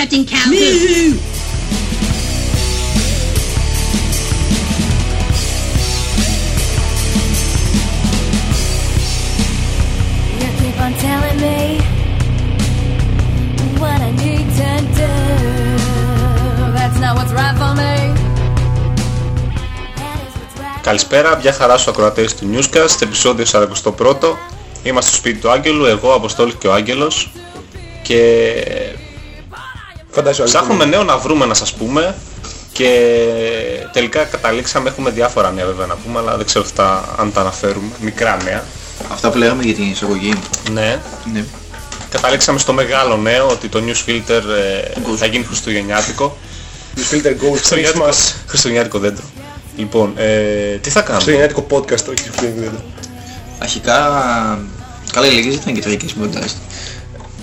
is what's right. Καλησπέρα, μια χαρά στους ακροατές του Newscast, επεισόδιο 41. Είμαστε στο σπίτι του Άγγελου, εγώ, Αποστόλης και ο Άγγελος. Και Φαντάζομαι. ψάχνουμε νέο να βρούμε να σας πούμε και τελικά καταλήξαμε, έχουμε διάφορα νέα βέβαια να πούμε, αλλά δεν ξέρω αυτά αν τα αναφέρουμε, μικρά νέα. Αυτά που λέγαμε για την εισαγωγή. Ναι, Ναι. καταλήξαμε στο μεγάλο νέο ότι το News Filter ε, θα γίνει χριστουγεννιάτικο. News Filter Goes Χριστουγεννιάτικο, Christmas. χριστουγεννιάτικο δέντρο. Λοιπόν, ε, τι θα κάνουμε; Χριστουγεννιάτικο podcast, όχι Χριστουγεννιάτικο. Αρχικά, καλά οι λίγες δεν ήταν και τραγικές μοντάζ.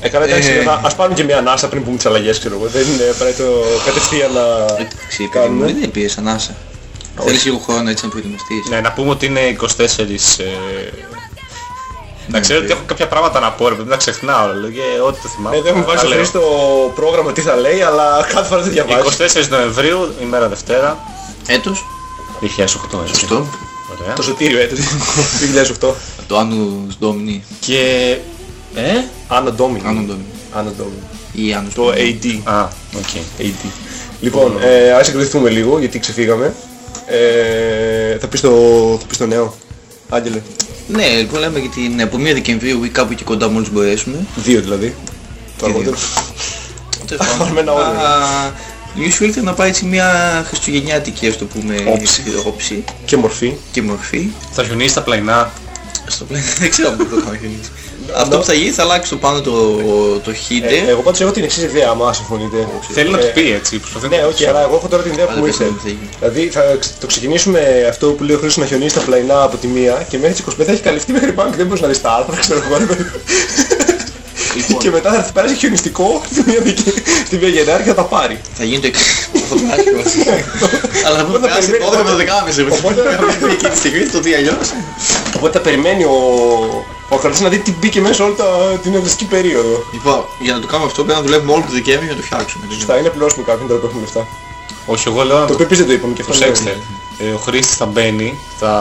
Ε, καλά εντάξει, Ε. να- ας πάρουμε και μια ανάσα πριν πούμε τις αλλαγές, ξέρω εγώ. Δεν είναι απαραίτητο κατευθείαν να Εντάξει, παιδί μου, κάνουμε. δεν πίεσαι ανάσα. Θέλεις λίγο χρόνο έτσι να προετοιμαστείς. Ναι, να πούμε ότι είναι 24... Ε... Να ξέρω ότι έχω κάποια πράγματα να πω, ρε παιδί, να ξεχνάω, λέγε ό,τι το θυμάμαι. Εδώ έχουμε Τα βάλει στο λέω. Χρήστο πρόγραμμα τι θα λέει, αλλά κάθε φορά δεν διαβάζει. 24 Νοεμβρίου, ημέρα Δευτέρα, Έτος, 2008. έτσι. σωστό. Ωραία. Το σωτήριο έτος, 2008. Το Annus Domini. Και... Ε; Anno Domini. Annus Domini. Anno Domini. Ή Annus Το Domini. AD. Α, οκ. AD. Λοιπόν, ε, ας συγκροτηθούμε λίγο γιατί ξεφύγαμε. Ε, θα πεις το, θα πεις το νέο. Άγγελε. Ναι, λοιπόν λέμε για την από 1 Δεκεμβρίου ή κάπου εκεί κοντά μόλις μπορέσουμε. Δύο δηλαδή. Το Τι αργότερο. Τέλος πάντων, Πάμε ένα όριο. α, News Filter να πάρει έτσι μια χριστουγεννιάτικη ας το πούμε Όψη. όψη Και μορφή. και μορφή. Θα χιονίσει τα πλαϊνά. Στο πλέον δεν ξέρω αν το κάνω χιονίσει. Αυτό που θα γίνει θα αλλάξει το πάνω το, το Ε, header. εγώ πάντως έχω την εξής ιδέα, άμα συμφωνείτε. Θέλει να Ε, τους πει έτσι, προσπαθεί Ναι, να όχι, αλλά εγώ έχω τώρα την ιδέα που Αλλά μου δεν ήρθε. ξέρω τι θα γίνει. Δηλαδή θα ξε- το ξεκινήσουμε αυτό που λέει ο Χρήστος να χιονίσει τα πλαϊνά από τη μία και μέχρι τις 25 θα έχει καλυφθεί μέχρι πάνω και δεν μπορείς να δεις τα άρθρα, ξέρω εγώ. ρε παιδί. Λοιπόν. Και μετά θα έρθει πέρασε χιονιστικό στη μία δικη- στη μία Γενάρη και θα τα πάρει. Θα γίνει το εξής. Θα το περάσει Αλλά θα Οπότε πούμε περάσει περιμένει- 12 με 12,5 Οπότε- Οπότε εκείνη τη στιγμή το δει αλλιώς. Οπότε θα περιμένει ο, ο Χρήστος να δει τι μπήκε μέσα όλη τα- την ευρωστική περίοδο. Λοιπόν, για να το κάνουμε αυτό πρέπει να δουλεύουμε όλο το Δεκέμβρη για να το φτιάξουμε. Θα είναι πληρώσιμο κάποιον τώρα που έχουμε λεφτά. Όχι, εγώ λέω να Το το οποίο επίσης δεν το είπαμε και αυτό. προσέξτε. ναι. Ε, ο χρήστης θα μπαίνει, θα,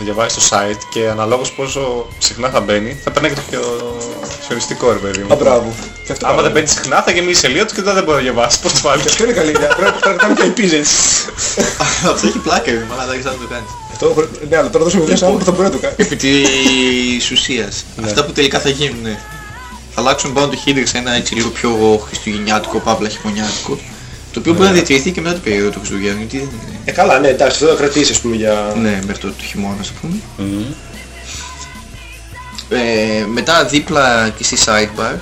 θα διαβάσει το site και αναλόγως πόσο συχνά θα μπαίνει, θα παίρνει και το πιο χιονιστικό ρε παιδί μου. Α, μπράβο. Και αυτό Άμα καλό. δεν μπαίνει συχνά θα γεμίσει η σελίδα του και τότε δεν μπορεί να διαβάσει. Πώς το βάλει. Και αυτό είναι καλή ιδέα. Πρέπει πρέπει να κάνουμε και ελπίζες. Αυτό έχει πλάκα, ρε, αλλά δεν ξέρω να το κάνεις. Αυτό, ναι, αλλά τώρα δώσουμε ιδέα σε άνθρωπο που θα μπορεί να το κάνει. Επί της ουσίας. Αυτά που τελικά θα γίνουν. ναι. Θα αλλάξουν πάνω το header σε ένα έτσι λίγο πιο χριστουγεννιάτικο, παύλα χειμωνιάτικο. Το οποίο μπορεί να διατηρηθεί και μετά το περίοδο του Χριστουγέννου. Γιατί δεν είναι. Ε, καλά, ναι, εντάξει, αυτό θα κρατήσεις, ας πούμε, για... Ναι, μέχρι το, το χειμώνα, ας πούμε. Ε, μετά δίπλα και στη sidebar,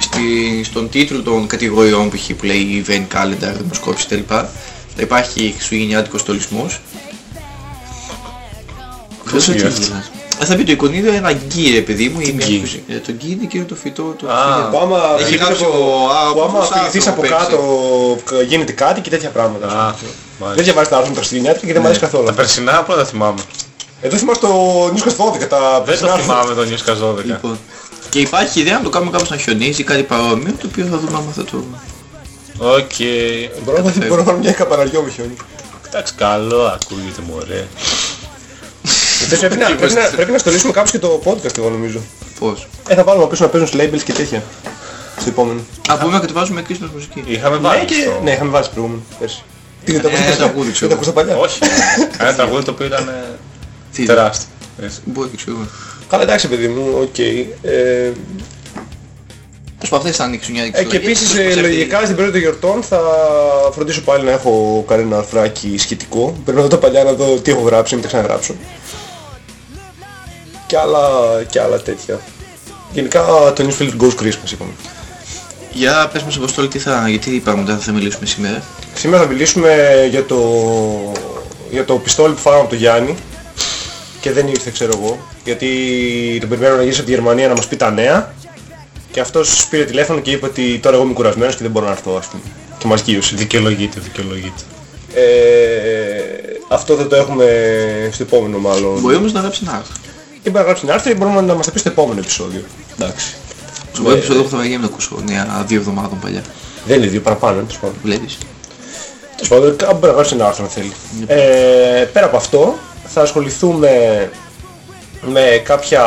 στη, στον τίτλο των κατηγοριών που έχει που λέει event calendar, δημοσκόπηση κλπ. Θα υπάρχει χριστουγεννιάτικος στολισμός. Πώς γκί έτσι αυτό; γελάς. Ε, Θα πει το εικονίδιο είναι ένα γκί ρε παιδί μου. ή μια γκί; κουζι- ε, Το γκί είναι και το φυτό το Α. χριστουγεννιάτικο. Που άμα Έχει φυγείς γράψει από- ο- α, που ο άμα Παπούς φυγηθείς από άνθρωπο κάτω κα- γίνεται κάτι και τέτοια πράγματα. ας Α, πούμε. Δεν μάλιστα. διαβάζεις τα άρθρα με τα Χριστουγεννιάτικα και δεν μ' αρέσει Τα καθόλου. περσινά απλά δεν θυμάμαι. Εδώ θυμάσαι το Newscast 12, τα Δεν το περσινά άρθρα. θυμάμαι το Newscast 12. Λοιπόν, και υπάρχει ιδέα να το κάνουμε κάπως να χιονίζει ή κάτι παρόμοιο, το οποίο θα δούμε άμα θα το... Οκ. Μπορώ να- Μπορώ να βάλω μια καπαραριό με χιόνι. Εντάξει, καλό ακούγεται μου ωραία. Πρέπει να- πρέπει να- Πρέπει να στολίσουμε κάπως και το podcast εγώ νομίζω. Πώς; Ε, θα βάλουμε πίσω να παίζουν labels και τέτοια. Στο επόμενο. Α, μπορούμε να κατεβάζουμε Christmas μουσική. Είχαμε Ναι, βάλει και... στο- ναι, είχαμε βάλει προηγούμενο. Πέρσι. Τι δεν το Ε, ακούσατε τραγούδι, παλιά. ξέρω. Δεν το ακούσατε παλιά. Όχι. Ένα τραγούδι το οποίο ήταν ε, Τι, τεράστιο. Έτσι. Μπορεί, ξέρω. Καλά εντάξει παιδί μου, οκ. Ε, Πώς πω αυτές θα είναι οι χριστουγεννιάτικες Ε, και συλλογές, επίσης πώς ε, προσέχει. λογικά στην περίοδο των γιορτών θα φροντίσω πάλι να έχω κανένα αρθράκι σχετικό. Πρέπει να δω τα παλιά να δω τι έχω γράψει, να μην τα ξαναγράψω. Και άλλα, και άλλα τέτοια. Γενικά το Newsfilter Goes Christmas είπαμε. Για πες μας Αποστόλη, τι θα, γιατί πράγματα θα μιλήσουμε σήμερα; Σήμερα θα μιλήσουμε για το, για το πιστόλι που φάγαμε από τον Γιάννη και δεν ήρθε ξέρω εγώ γιατί τον περιμένω να γυρίσει από τη Γερμανία να μας πει τα νέα και αυτός πήρε τηλέφωνο και είπε ότι τώρα εγώ είμαι κουρασμένος και δεν μπορώ να έρθω ας πούμε και μας γύρωσε. Δικαιολογείται, δικαιολογείται. Ε, αυτό θα το έχουμε στο επόμενο μάλλον. Μπορεί όμως να γράψει ένα άρθρο. Ή μπορεί να γράψει την άρθρο ή μπορούμε να μας τα πει στο επόμενο επεισόδιο. Εντάξει. Στο πρώτο επεισόδιο που θα βγαίνει να το ακούσω νέα δύο εβδομάδων παλιά. Δεν είναι δύο παραπάνω, τέλος πάντων. Βλέπεις. Τέλος πάντων, κάπου μπορεί να γράψει ένα άρθρο αν θέλει. Ε, πέρα από αυτό, θα ασχοληθούμε με κάποια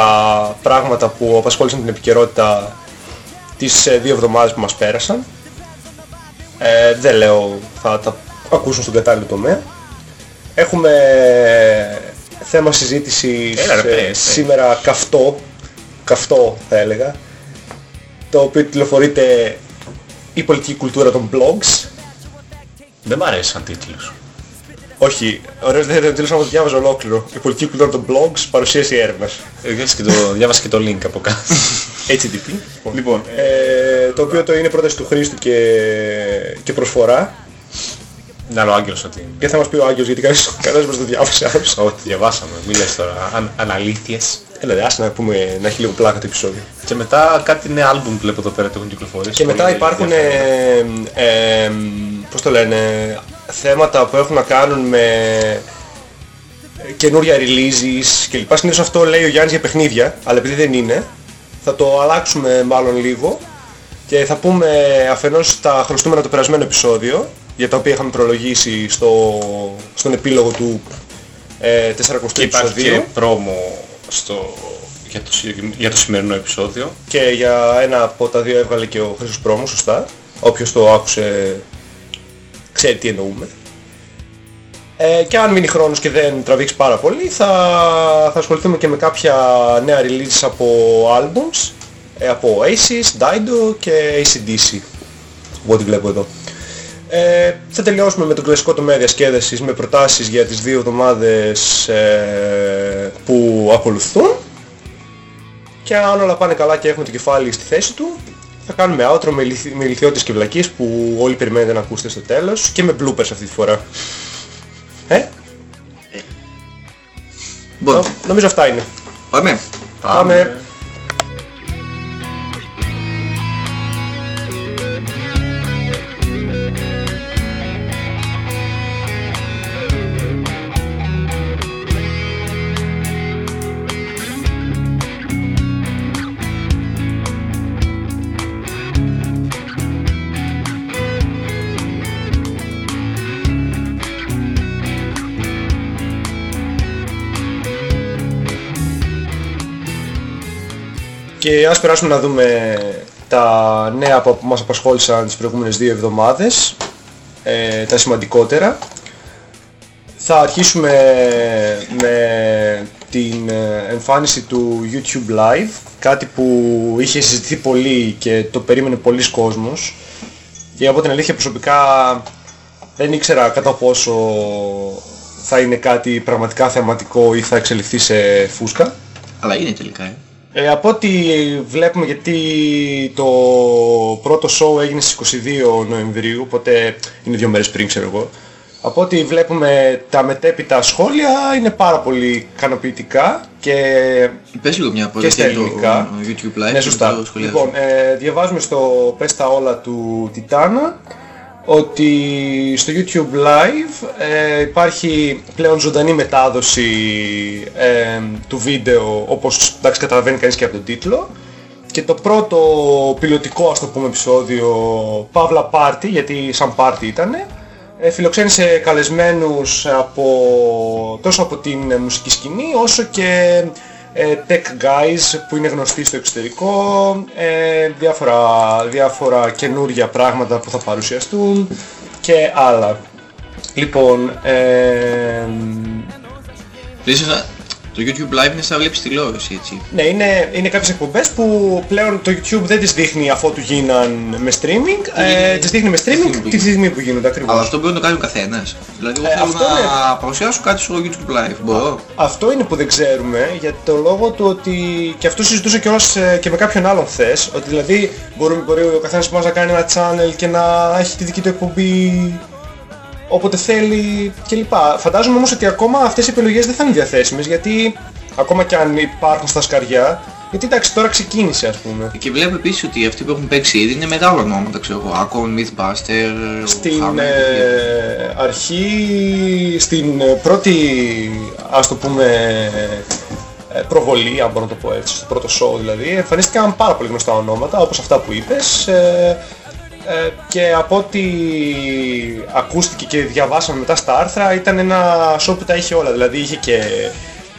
πράγματα που απασχόλησαν την επικαιρότητα τις ε, δύο εβδομάδες που μας πέρασαν. Ε, δεν λέω, θα τα ακούσουν στον κατάλληλο τομέα. Έχουμε θέμα συζήτησης Έλα, ρε, ε, πες, πες. σήμερα καυτό, καυτό θα έλεγα, το οποίο τηλεφορείται η πολιτική κουλτούρα των blogs. Δεν μ' αρέσει σαν τίτλος. Όχι, ωραίος δεν ήταν να το διάβαζα ολόκληρο. Η πολιτική κουλτούρα των blogs, παρουσίαση έρευνας. Ε, διάβασε και το- Διάβασε και το link από κάτω. HTTP. Λοιπόν, Ε, το οποίο το είναι πρόταση του Χρήστου και, και προσφορά. Να λέω Άγγελος ότι... Και θα μας πει ο Άγγελος γιατί κανένας, κανένας μας δεν διάβασε άλλος. Ό,τι διαβάσαμε, μη λες τώρα, αν, αναλήθειες. Έλα δε, άσε να πούμε να έχει λίγο πλάκα το επεισόδιο. Και μετά κάτι νέα άλμπουμ βλέπω εδώ πέρα που έχουν κυκλοφορήσει. Και μετά Πολύ υπάρχουν, ενδιαφέροντα. ε, ε, πώς το λένε, θέματα που έχουν να κάνουν με καινούρια releases κλπ. Συνήθως αυτό λέει ο Γιάννης για παιχνίδια, αλλά επειδή δεν είναι, θα το αλλάξουμε μάλλον λίγο και θα πούμε αφενός τα χρωστούμενα το περασμένο επεισόδιο, για τα οποία είχαμε προλογίσει στο, στον επίλογο του ε, 40ου Και υπάρχει και επεισοδίου πρόμο στο, για, το, συγκεκρι- για το σημερινό επεισόδιο. και για ένα από τα δύο έβγαλε και ο Χρήστος Πρόμου, σωστά. Όποιος το άκουσε ξέρει τι εννοούμε. Ε, και αν μείνει χρόνος και δεν τραβήξει πάρα πολύ θα, θα ασχοληθούμε και με κάποια νέα releases από albums ε, από Oasis, Dido και ACDC από ό,τι βλέπω εδώ. Ε, θα τελειώσουμε με τον κλασικό τομέα διασκέδασης με προτάσεις για τις δύο εβδομάδες ε, που ακολουθούν και αν όλα πάνε καλά και έχουμε το κεφάλι στη θέση του θα κάνουμε outro με, ηλικ... με ηλικιώτες και βλακίες που όλοι περιμένετε να ακούσετε στο τέλος και με bloopers αυτή τη φορά. Ε, Μπορώ. νο- νομίζω αυτά είναι. Πάμε. Πάμε. Και ας περάσουμε να δούμε τα νέα που μας απασχόλησαν τις προηγούμενες δύο εβδομάδες, ε, τα σημαντικότερα. Θα αρχίσουμε με την ε, εμφάνιση του YouTube Live, κάτι που είχε συζητηθεί πολύ και το περίμενε πολλοί κόσμος. Και από την αλήθεια προσωπικά δεν ήξερα κατά πόσο θα είναι κάτι πραγματικά θεματικό ή θα εξελιχθεί σε φούσκα. Αλλά είναι τελικά. Ε. Ε, από ό,τι βλέπουμε γιατί το πρώτο show έγινε στις 22 Νοεμβρίου, οπότε είναι δύο μέρες πριν ξέρω εγώ. Από ό,τι βλέπουμε τα μετέπειτα σχόλια είναι πάρα πολύ ικανοποιητικά και Πες λίγο μια Και στα απορία το ελληνικά. YouTube Live. ναι, και σωστά. το σχολιάζω. Λοιπόν, ε, διαβάζουμε στο Πες τα όλα του Τιτάνα ότι στο YouTube Live ε, υπάρχει πλέον ζωντανή μετάδοση ε, του βίντεο όπως εντάξει καταλαβαίνει κανείς και από τον τίτλο. Και το πρώτο πιλωτικό ας το πούμε επεισόδιο Παύλα Πάρτι γιατί σαν πάρτι ήτανε ε, φιλοξένησε καλεσμένους από, τόσο από την ε, μουσική σκηνή όσο και ε, tech guys που είναι γνωστοί στο εξωτερικό, ε, διάφορα, διάφορα καινούργια πράγματα που θα παρουσιαστούν και άλλα. Λοιπόν, ε, Λες να- το YouTube Live είναι σαν να βλέπεις τηλεόραση έτσι. ναι, είναι, είναι κάποιες εκπομπές που πλέον το YouTube δεν τις δείχνει αφού του γίναν με streaming, ε, τις δείχνει με streaming που τη στιγμή που γίνονται ακριβώς. Αλλά αυτό μπορεί να το κάνει ο καθένας. Δηλαδή εγώ Ε, θέλω αυτό να είναι. παρουσιάσω κάτι στο YouTube Live. Μπορώ. Αυτό είναι που δεν ξέρουμε για το λόγο του ότι και αυτό συζητούσε και, και με κάποιον άλλον χθες ότι δηλαδή μπορεί, μπορεί ο καθένας μας να κάνει ένα channel και να έχει τη δική του εκπομπή όποτε θέλει κλπ. Φαντάζομαι όμως ότι ακόμα αυτές οι επιλογές δεν θα είναι διαθέσιμες γιατί ακόμα και αν υπάρχουν στα σκαριά γιατί εντάξει τώρα ξεκίνησε ας πούμε. Και βλέπω επίσης ότι αυτοί που έχουν παίξει ήδη είναι μεγάλα ονόματα, ξέρω εγώ. Akon, Mythbuster, Στην Hammer, ε, αρχή, στην ε, πρώτη, ας το πούμε, ε, προβολή, αν μπορώ να το πω έτσι, στο πρώτο show δηλαδή, εμφανίστηκαν πάρα πολύ γνωστά ονόματα, όπως αυτά που είπες, ε, ε, και από ό,τι ακούστηκε και διαβάσαμε μετά στα άρθρα, ήταν ένα show που τα είχε όλα, δηλαδή είχε και,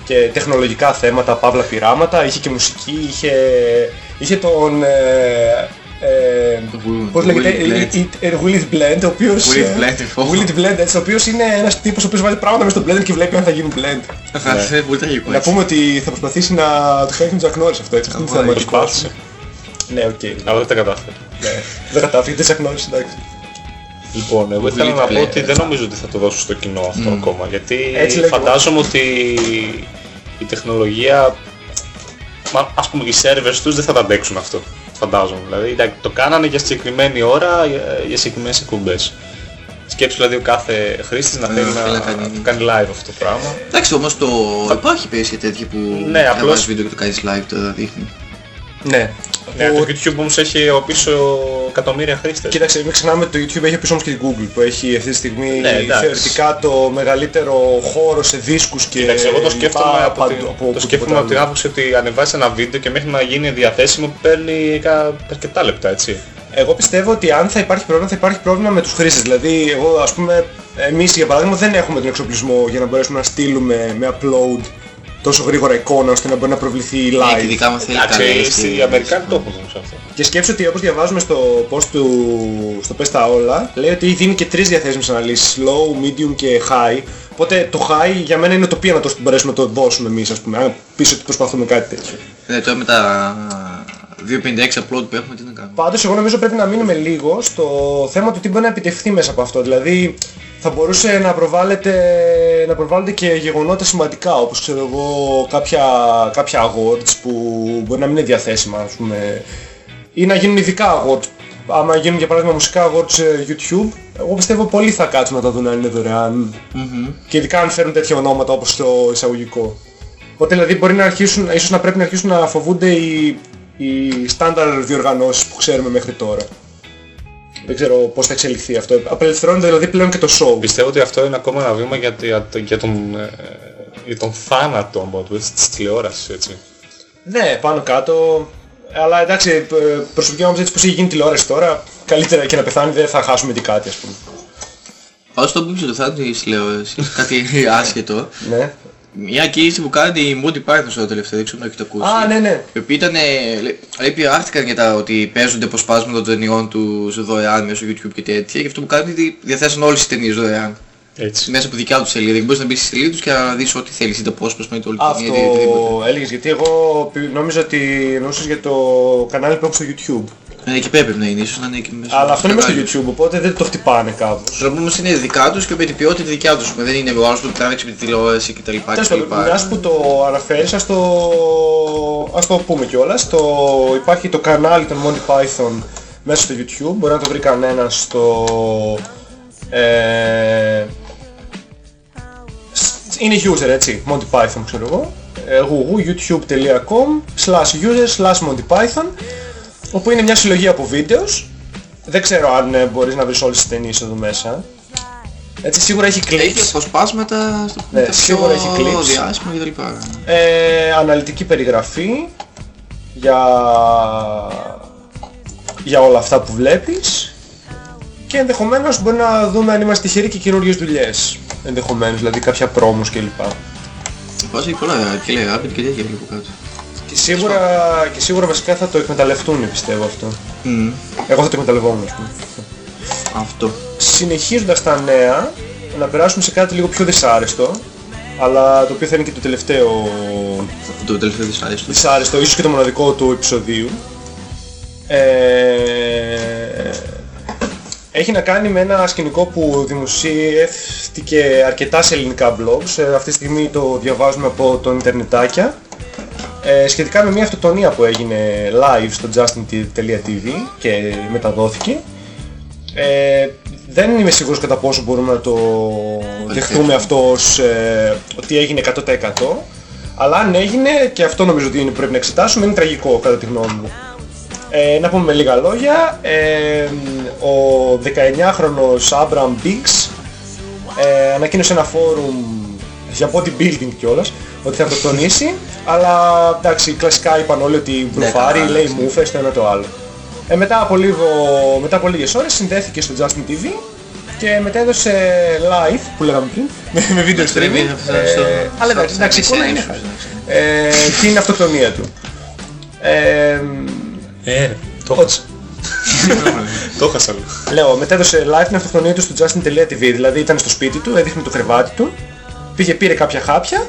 και τεχνολογικά θέματα, παύλα πειράματα, είχε και μουσική, είχε, είχε τον... Ε, ε, Will- πώς λέγεται, Willy Blend. ε, ε, Willy Blend, ο οποίος... Willy ε, Blend, oh. Willy Blend, έτσι, ο οποίος είναι ένας τύπος ο οποίος βάζει πράγματα μέσα στο blender και βλέπει αν θα γίνουν blend. Θα είναι πολύ τραγικό Να έτσι. πούμε ότι θα προσπαθήσει να το κάνει με τον Jack Norris αυτό, έτσι, αυτό είναι Καλά, θεαματικό. Προσπάθησε. Ναι, οκ. Αλλά δεν τα κατάφερε. Ναι. Δεν κατάφυγε, δεν Chuck Norris, εντάξει. Λοιπόν, εγώ ήθελα Will it να πω Blend. ότι δεν νομίζω ότι θα το δώσω στο κοινό αυτό ακόμα. Γιατί Έτσι λέγεται. φαντάζομαι ότι η τεχνολογία, μα, ας πούμε οι servers τους δεν θα τα αντέξουν αυτό. Φαντάζομαι. Δηλαδή εντάξει, το κάνανε για συγκεκριμένη ώρα, για, για συγκεκριμένες εκπομπές. Σκέψου δηλαδή ο κάθε χρήστης να Ε, θέλει θέλει να, να κάνει- να κάνει live αυτό το πράγμα. Εντάξει όμως το... Υπάρχει πέσει τέτοια που Ναι, να απλώς- βάζεις βίντεο και το κάνεις live τώρα δείχνει. Ναι. Ναι, Ο- το YouTube όμως έχει από πίσω εκατομμύρια χρήστες. Κοίταξε, μην ξεχνάμε ότι το YouTube έχει πίσω όμως και την Google που έχει αυτή τη στιγμή Ναι, εντάξει. θεωρητικά το μεγαλύτερο χώρο σε δίσκους και Κοίταξε, εγώ το σκέφτομαι, λοιπά από, παντού- την, από το οπουδήποτε σκέφτομαι από την άλλο. άποψη ότι ανεβάζεις ένα βίντεο και μέχρι να γίνει διαθέσιμο παίρνει κα- αρκετά λεπτά, έτσι. Εγώ πιστεύω ότι αν θα υπάρχει πρόβλημα, θα υπάρχει πρόβλημα με τους χρήστες. Δηλαδή, εγώ ας πούμε, εμείς για παράδειγμα δεν έχουμε τον εξοπλισμό για να μπορέσουμε να στείλουμε με upload τόσο γρήγορα εικόνα ώστε να μπορεί να προβληθεί Ναι, και live. ειδικά άμα θέλει Εντάξει, καλές οι και- Αμερικάνοι το έχουν όμως αυτό. Και σκέψου ότι όπως διαβάζουμε στο post του, στο Πες τα όλα, λέει ότι δίνει και τρεις διαθέσιμες αναλύσεις, low, medium και high. Οπότε το high για μένα είναι ουτοπία να το μπορέσουμε να το δώσουμε εμείς, ας πούμε, αν πεις ότι προσπαθούμε κάτι τέτοιο. Ναι, τώρα με τα 256 upload που έχουμε τι να κάνουμε; Πάντως εγώ νομίζω πρέπει να μείνουμε λίγο στο θέμα του τι μπορεί να επιτευχθεί μέσα από αυτό. Δηλαδή θα μπορούσε να προβάλλεται, να προβάλλονται και γεγονότα σημαντικά όπως ξέρω εγώ κάποια, κάποια awards που μπορεί να μην είναι διαθέσιμα ας πούμε ή να γίνουν ειδικά awards. Άμα γίνουν για παράδειγμα μουσικά awards σε YouTube, εγώ πιστεύω πολλοί θα κάτσουν να τα δουν αν είναι δωρεάν. Και ειδικά αν φέρουν τέτοια ονόματα όπως το εισαγωγικό. Οπότε δηλαδή μπορεί να αρχίσουν, ίσως να πρέπει να αρχίσουν να φοβούνται οι, οι στάνταρ διοργανώσεις που ξέρουμε μέχρι τώρα. Δεν ξέρω πώς θα εξελιχθεί αυτό. Απελευθερώνεται δηλαδή πλέον και το show. Πιστεύω ότι αυτό είναι ακόμα ένα βήμα για, τη- για, το- για τον, ε, για τον θάνατο αν μπορώ, της τηλεόρασης, έτσι. Ναι, πάνω κάτω. Αλλά εντάξει, ε, προσωπική μου άποψη έτσι πως έχει γίνει τηλεόραση τώρα, καλύτερα και να πεθάνει δεν θα χάσουμε τι κάτι ας πούμε. Πάω στο πίψο του θάνατο της τηλεόρασης, κάτι άσχετο. Ναι. Μια κίνηση που κάνει η Monty Python στο τελευταίο, δεν ξέρω αν έχετε ακούσει. Α, ναι, ναι. Οι οποίοι ήταν, λέει, πειράχτηκαν για τα ότι παίζονται αποσπάσματα των ταινιών τους δωρεάν μέσω YouTube και τέτοια. Και αυτό που κάνουν είναι ότι διαθέσαν όλες τις ταινίες δωρεάν. έτσι. Μέσα από δικιά τους σελίδα. Και μπορείς να μπεις στη σελίδα τους και να δεις ό,τι θέλεις. Είτε απόσπασμα είτε όλη την ταινία είτε οτιδήποτε. Αυτό έλεγες γιατί εγώ πι- νόμιζα ότι εννοούσες για το κανάλι που έχω στο YouTube. Ε, και πρέπει να είναι, ίσως να είναι και μέσα. Αλλά αυτό είναι μέσα στο κανάλι. YouTube, οπότε δεν το χτυπάνε κάπως. Το πρόβλημα όμως είναι δικά τους και με την ποιότητα δικιά τους. Δεν είναι ο άλλος που τράβηξε με τη τηλεόραση κτλ. Τέλος πάντων, μιας που το αναφέρεις, ας το, ας το πούμε κιόλας. Το, υπάρχει το κανάλι των Monty Python μέσα στο YouTube, μπορεί να το βρει κανένας στο... Ε, σ- είναι user έτσι, Monty Python ξέρω εγώ. Ε, youtube.com slash user slash Monty Python όπου είναι μια συλλογή από βίντεος. Δεν ξέρω αν ε, μπορείς να βρεις όλες τις ταινίες εδώ μέσα. Έτσι σίγουρα έχει Έχει clips. αποσπάσματα στο Ναι, τα σίγουρα πιο έχει clips. διάσημα κτλ. Ε, αναλυτική περιγραφή για, για όλα αυτά που βλέπεις και ενδεχομένως μπορεί να δούμε αν είμαστε τυχεροί και καινούργιες δουλειές. Ενδεχομένως, δηλαδή κάποια πρόμους κλπ. Βάζει πολλά και λέει Rabbit και τέτοια βλέπω κάτω. Και σίγουρα, και σίγουρα βασικά θα το εκμεταλλευτούν πιστεύω αυτό. Μμμ. Εγώ θα το εκμεταλλευόμουν ας πούμε. Αυτό. Συνεχίζοντας τα νέα, να περάσουμε σε κάτι λίγο πιο δυσάρεστο, αλλά το οποίο θα είναι και το τελευταίο Το τελευταίο δυσάρεστο. δυσάρεστο, ίσως και το μοναδικό του επεισοδίου. Ε, έχει να κάνει με ένα σκηνικό που δημοσιεύτηκε αρκετά σε ελληνικά blogs. Ε, αυτή τη στιγμή το διαβάζουμε από το ιντερνετάκια. Ε, σχετικά με μια αυτοκτονία που έγινε live στο justin.tv και μεταδόθηκε. Ε, δεν είμαι σίγουρος κατά πόσο μπορούμε να το δεχτούμε αυτό ως ε, ότι έγινε 100% αλλά αν έγινε και αυτό νομίζω ότι είναι, πρέπει να εξετάσουμε είναι τραγικό κατά τη γνώμη μου. Ε, να πούμε με λίγα λόγια, ε, ο 19χρονος Abraham Biggs ε, ανακοίνωσε ένα φόρουμ για bodybuilding κιόλας, ότι θα αυτοκτονήσει, αλλά εντάξει, κλασικά είπαν όλοι ότι μπλουφάρει, καλά, λέει εντάξει. μούφες, το ένα το άλλο. Ε, μετά, από λίγο, μετά από λίγες ώρες συνδέθηκε στο Justin TV και μετέδωσε live, που λέγαμε πριν, με, με βίντεο Εντάξει, πρέπει streaming. να φτάσει στο- ε, αλλά εντάξει, στο- εντάξει, η στο- εικόνα είναι στο- χάλια. ε, την αυτοκτονία του. Ε, Ε, το χάσα. Το χάσα λίγο. Λέω, μετέδωσε live την αυτοκτονία του στο Justin.tv, δηλαδή ήταν στο σπίτι του, έδειχνε το κρεβάτι του, πήγε, πήρε κάποια χάπια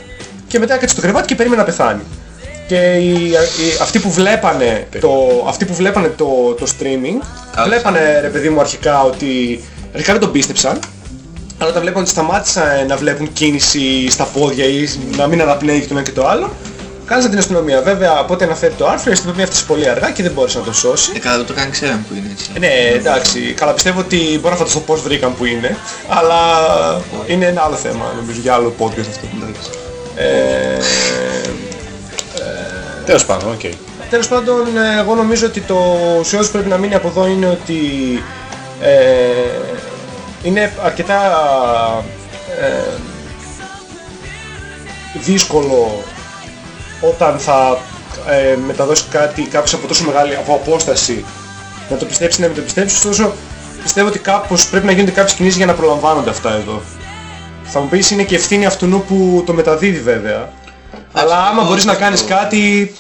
και μετά έκατσε στο κρεβάτι και περίμενε να πεθάνει. Και οι, οι- αυτοί που βλέπανε το, αυτοί που βλέπανε το, το streaming, Κάλυψαν. βλέπανε ρε παιδί μου αρχικά ότι, αρχικά δεν τον πίστεψαν, αλλά όταν βλέπαν ότι σταμάτησαν να βλέπουν κίνηση στα πόδια ή να μην αναπνέει και το ένα και το άλλο, κάλεσαν την αστυνομία. Βέβαια, από ό,τι αναφέρει το άρθρο, η αστυνομία έφτασε πολύ αργά και δεν μπόρεσε να τον σώσει. Ε, καλά, το κάνει ξέραν που είναι έτσι. Ε, Ναι, εντάξει. Καλά, πιστεύω ότι μπορώ να φανταστώ πώς βρήκαν που είναι, αλλά είναι ένα άλλο θέμα, νομίζω, για άλλο podcast αυτό. Ε, Τέλος πάντων, οκ. τέλος πάντων, ε, εγώ νομίζω ότι το ουσιώδες που πρέπει να μείνει από εδώ είναι ότι ε, είναι αρκετά ε, δύσκολο όταν θα ε, μεταδώσει κάτι κάποιος από τόσο μεγάλη από απόσταση να το πιστέψει, να μην το πιστέψεις, ωστόσο πιστεύω ότι κάπως πρέπει να γίνονται κάποιες κινήσεις για να προλαμβάνονται αυτά εδώ. Θα μου πεις είναι και ευθύνη αυτού που το μεταδίδει βέβαια. Αλλά άμα μπορείς να κάνεις κάτι,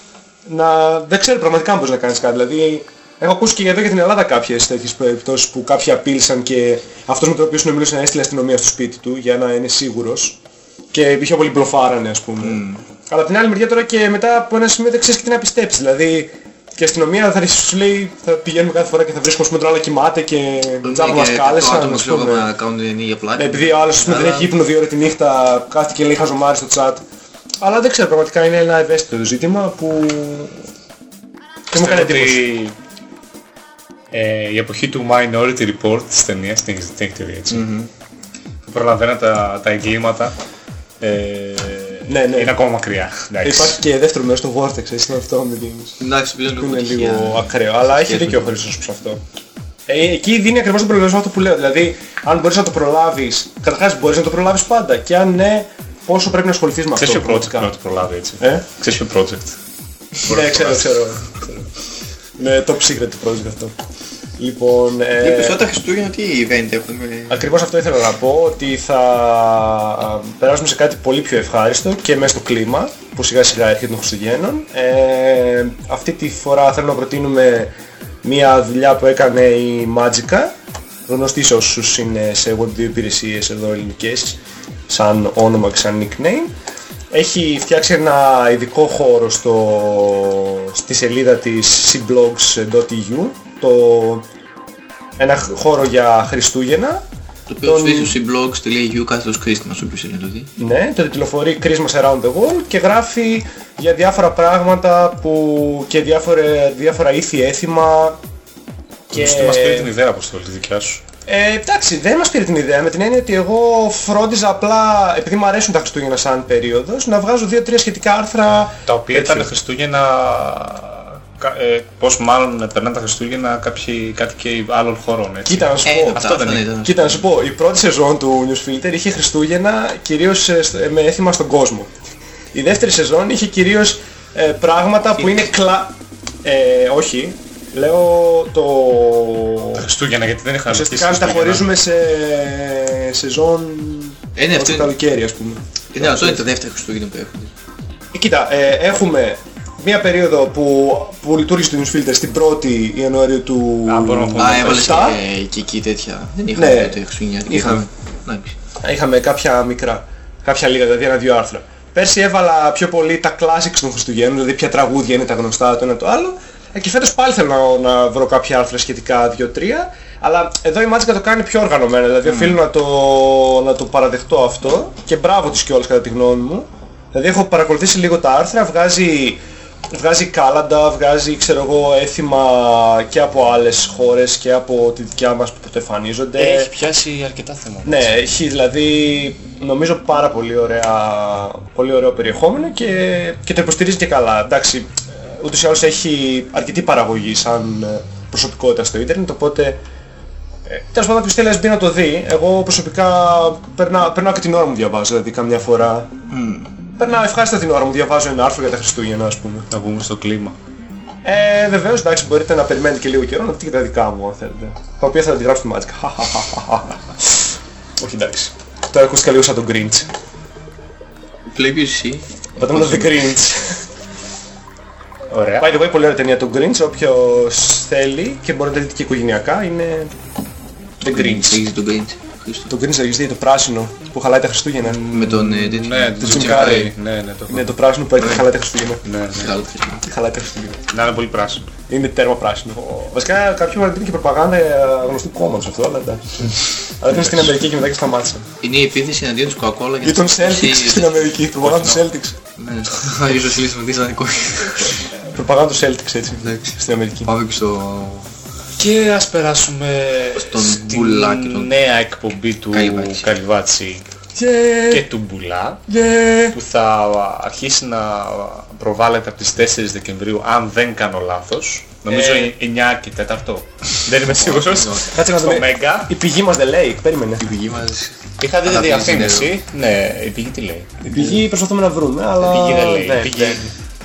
να... δεν ξέρω πραγματικά αν μπορείς να κάνεις κάτι. Δηλαδή, έχω ακούσει και εδώ για την Ελλάδα κάποιες τέτοιες περιπτώσεις που κάποιοι απείλησαν και αυτός με τον οποίο συνομιλούσε να έστειλε αστυνομία στο σπίτι του για να είναι σίγουρος. Και πιο πολύ μπλοφάρανε ας πούμε. Αλλά από την άλλη μεριά τώρα και μετά από ένα σημείο δεν ξέρεις και τι να πιστέψεις. Δηλαδή και η αστυνομία θα αρχίσει, σου λέει θα πηγαίνουμε κάθε φορά και θα βρίσκουμε ας πούμε τον άλλο κοιμάται και τζάμπα μας το κάλεσαν. άτομο ας ξέρω εγώ, πούμε. να κάνουν την ίδια πλάτη. Ναι, επειδή ο άλλος ας πούμε, δεν Αλλά- έχει ύπνο δύο ώρες τη νύχτα, κάθεται και λέει χαζομάρι στο chat. Αλλά δεν ξέρω, πραγματικά είναι ένα ευαίσθητο ζήτημα που... Και μου έκανε Πιστεύω εντύπωση. ότι ε, η εποχή του Minority Report της ταινίας, την έχεις- την έχετε δει έτσι, που προλαβαίνουν τα, τα εγκλήματα, ε, Ναι, ναι. είναι ακόμα μακριά. εντάξει. Υπάρχει και δεύτερο μέρος στο Vortex, έτσι είναι αυτό με την... Εντάξει, πλέον που έχω είναι τυχαία. λίγο ακραίο. Αλλά έχει δίκιο ο Χρήστος σε αυτό. Ε, εκεί δίνει ακριβώς τον προβληματισμό αυτό που λέω. Δηλαδή, αν μπορείς να το προλάβεις, καταρχάς μπορείς να το προλάβεις πάντα. Και αν ναι, πόσο πρέπει να ασχοληθείς με αυτό. Ξέρεις ποιο project πραγματικά; να το προλάβει έτσι; Ε; Ξέρεις ποιο project. Ναι, ξέρω, ξέρω. Είναι top secret το project αυτό. Λοιπόν, ε, Μήπως όταν Χριστούγεννα τι event έχουμε; Ακριβώς αυτό ήθελα να πω, ότι θα α, περάσουμε σε κάτι πολύ πιο ευχάριστο και μέσα στο κλίμα που σιγά σιγά έρχεται των Χριστουγέννων. Ε, αυτή τη φορά θέλω να προτείνουμε μια δουλειά που έκανε η Magica, γνωστή σε όσους είναι σε Web2 υπηρεσίες εδώ ελληνικές, σαν όνομα και σαν nickname. Έχει φτιάξει ένα ειδικό χώρο στο, στη σελίδα της cblogs.eu, το, ένα χώρο για Χριστούγεννα Το οποίο τον- σβήσει στο cblogs.eu κάθετος Christmas, όποιος θέλει να το δει. ναι, το τιτλοφορεί Christmas Around the World και γράφει για διάφορα πράγματα που και διάφορα, διάφορα ήθη έθιμα Και... Τι μας πήρε την ιδέα αποστολή τη δικιά σου; Ε, εντάξει, δεν μας πήρε την ιδέα με την έννοια ότι εγώ φρόντιζα απλά, επειδή μου αρέσουν τα Χριστούγεννα σαν περίοδος, να βγάζω δύο-τρία σχετικά άρθρα Τα οποία τέτοιο. ήταν Χριστούγεννα... κα- Ε, πώς μάλλον περνάνε τα Χριστούγεννα κάποιοι κάτοικοι άλλων χωρών έτσι. Κοίτα να σου Ε, πω, αυτά, αυτό δεν αυτά είναι. ήταν. Κοίτα να σου πω, η πρώτη σεζόν του Newsfilter είχε Χριστούγεννα κυρίως ε, στο- ε, με έθιμα στον κόσμο. Η δεύτερη σεζόν είχε κυρίως ε, πράγματα που είναι κλα... Ε, όχι, λέω το... Τα Χριστούγεννα γιατί δεν είχαν Ουσιαστικά αρχίσει τα Χριστούγεννα. χωρίζουμε σε σεζόν Ε, ναι, ως αυτό το είναι. καλοκαίρι ας πούμε. Είναι αυτό είναι τα δεύτερα Χριστούγεννα που έρχονται. Ε, Κοίτα, ε, έχουμε μία περίοδο που, που λειτουργήσε το Newsfilter στην 1η Ιανουαρίου του Α, μπορούμε να πούμε. Α, έβαλες 7. και, και εκεί τέτοια. Δεν είχαμε Ναι. τότε Χριστούγεννιάτικα. Είχαμε. Εντάξει. Είχαμε κάποια μικρά, κάποια λίγα, δηλαδή ένα-δύο άρθρα. Πέρσι έβαλα πιο πολύ τα classics των Χριστουγέννων, δηλαδή ποια τραγούδια είναι τα γνωστά το ένα το άλλο. Ε, και φέτος πάλι θέλω να, να βρω κάποια άρθρα σχετικά δύο-τρία. Αλλά εδώ η Magica το κάνει πιο οργανωμένα, δηλαδή οφείλω να το, να το παραδεχτώ αυτό και μπράβο της κιόλας κατά τη γνώμη μου. Δηλαδή έχω παρακολουθήσει λίγο τα άρθρα, βγάζει, βγάζει κάλαντα, βγάζει ξέρω εγώ έθιμα και από άλλες χώρες και από τη δικιά μας που το εμφανίζονται. Έχει πιάσει αρκετά θέματα. Ναι, έχει δηλαδή νομίζω πάρα πολύ, ωραία, πολύ ωραίο περιεχόμενο και, και το υποστηρίζει και καλά. Εντάξει, ούτως ή άλλως έχει αρκετή παραγωγή σαν ε, προσωπικότητα στο ίντερνετ, οπότε Ε, τέλος πάντων, όποιος θέλει ας μπει να το δει. Εγώ προσωπικά περνά, περνάω και την ώρα μου διαβάζω, δηλαδή καμιά φορά. Περνάω ευχάριστα την ώρα μου, διαβάζω ένα άρθρο για τα Χριστούγεννα ας πούμε. Να πούμε στο κλίμα. Ε, βεβαίως, εντάξει, μπορείτε να περιμένετε και λίγο καιρό να δείτε και τα δικά μου, αν θέλετε. Τα οποία θα αντιγράψω στη Magic. Όχι, εντάξει. Τώρα ακούστηκα λίγο σαν τον Grinch. Βλέπεις εσύ. Πατάμε το The Grinch. Ωραία. By the way, πολύ ωραία ταινία το Grinch, όποιος θέλει και μπορεί να το δείτε και οικογενειακά, είναι The Grinch. Έχεις δει τον Grinch. Χρήστο. Το Grinch έχεις δει, το πράσινο που χαλάει τα Χριστούγεννα. Με τον ε, τέτοιο. Ναι, τον το Jim Jim Carrey. Carrey. Ναι, ναι, το Ναι, το πράσινο που έρχεται και χαλάει τα Χριστούγεννα. Ναι, ναι. Μεγάλο Χριστούγεννα. Χαλάει τα Χριστούγεννα. Να είναι πολύ πράσινο. Είναι τέρμα πράσινο. Βασικά κάποιοι φορά είναι και προπαγάνδα ε, γνωστού κόμματος αυτό, αλλά εντάξει. Αλλά ήταν στην Αμερική και μετά και σταμάτησαν. Είναι η επίθεση εναντίον της Coca-Cola Ή των Celtics στην Αμερική, προπαγάνδα του Celtics. Ναι, ίσως λύσουμε τι σαν Προπαγάνδα του Celtics έτσι, Εντάξει. στην Αμερική. Πάμε και στο... Και ας περάσουμε Στον στην Μπουλάκη, τον- νέα εκπομπή του Καλυβάτσι. Καλυβάτσι Yeah, και του Μπουλά yeah. που θα αρχίσει να προβάλλεται από τις 4 Δεκεμβρίου αν δεν κάνω λάθος. Νομίζω Ε. 9 και 4. δεν είμαι σίγουρος. Κάτσε να Στο δούμε. Mega. Η πηγή μας δεν λέει, περίμενε. Η πηγή μας... Είχα δει τη Αλλά πήγε διαφήμιση. Ναι, η πηγή τι λέει. Η πηγή προσπαθούμε να βρούμε, αλλά... Η πηγή δεν λέει. ναι, Η πηγή ναι.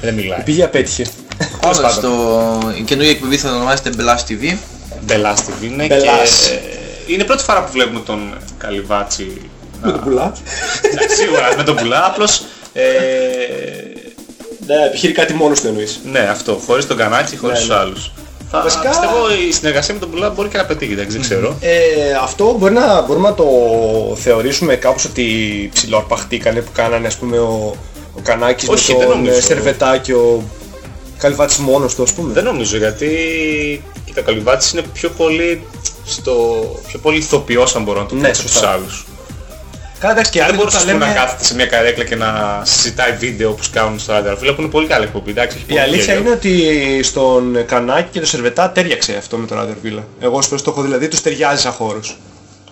δεν μιλάει. Η πηγή απέτυχε. Πάμε πάντων. στο... Η καινούργια εκπομπή θα ονομάζεται Μπελάς TV. Μπελάς TV είναι και... Μπελάς. ε, Είναι η πρώτη φορά που βλέπουμε τον Καλυβάτσι να- Με το πουλά. Εντάξει, Σίγουρα με τον Πουλά, απλώς... ε, Ναι, επιχείρει κάτι μόνος του εννοείς. Ναι, αυτό. Χωρίς τον Κανάκη, χωρίς Ναι, τους ναι. άλλους. Θα, Βασικά- Πιστεύω η συνεργασία με τον Πουλά μπορεί και να πετύχει, δεν ξέρω. Ε, αυτό μπορεί να, μπορούμε να το θεωρήσουμε κάπως ότι ψιλοαρπαχτήκανε που κάνανε ας πούμε ο, ο Κανάκης Όχι, με δεν τον νομίζω. ε, Σερβετάκη, ο Καλυβάτης μόνος του ας πούμε. Δεν νομίζω γιατί κοίτα, ο Καλυβάτης είναι πιο πολύ στο... πιο πολύ ηθοποιός αν μπορώ να το πω Ναι, από τους σωστά. άλλους. Καλά εντάξει και Δεν άλλοι μπορούσε τα ας πούμε, λέμε... να κάθεται σε μια καρέκλα και να συζητάει βίντεο όπως κάνουν στο ράδιο. Φίλε που είναι πολύ καλή εκπομπή, εντάξει, έχει Η πολύ αλήθεια γέλιο. είναι ότι στον Κανάκη και το Σερβετά τέριαξε αυτό με τον Ράδιο Βίλα. Εγώ ως προς το έχω δηλαδή τους ταιριάζει σαν χώρος.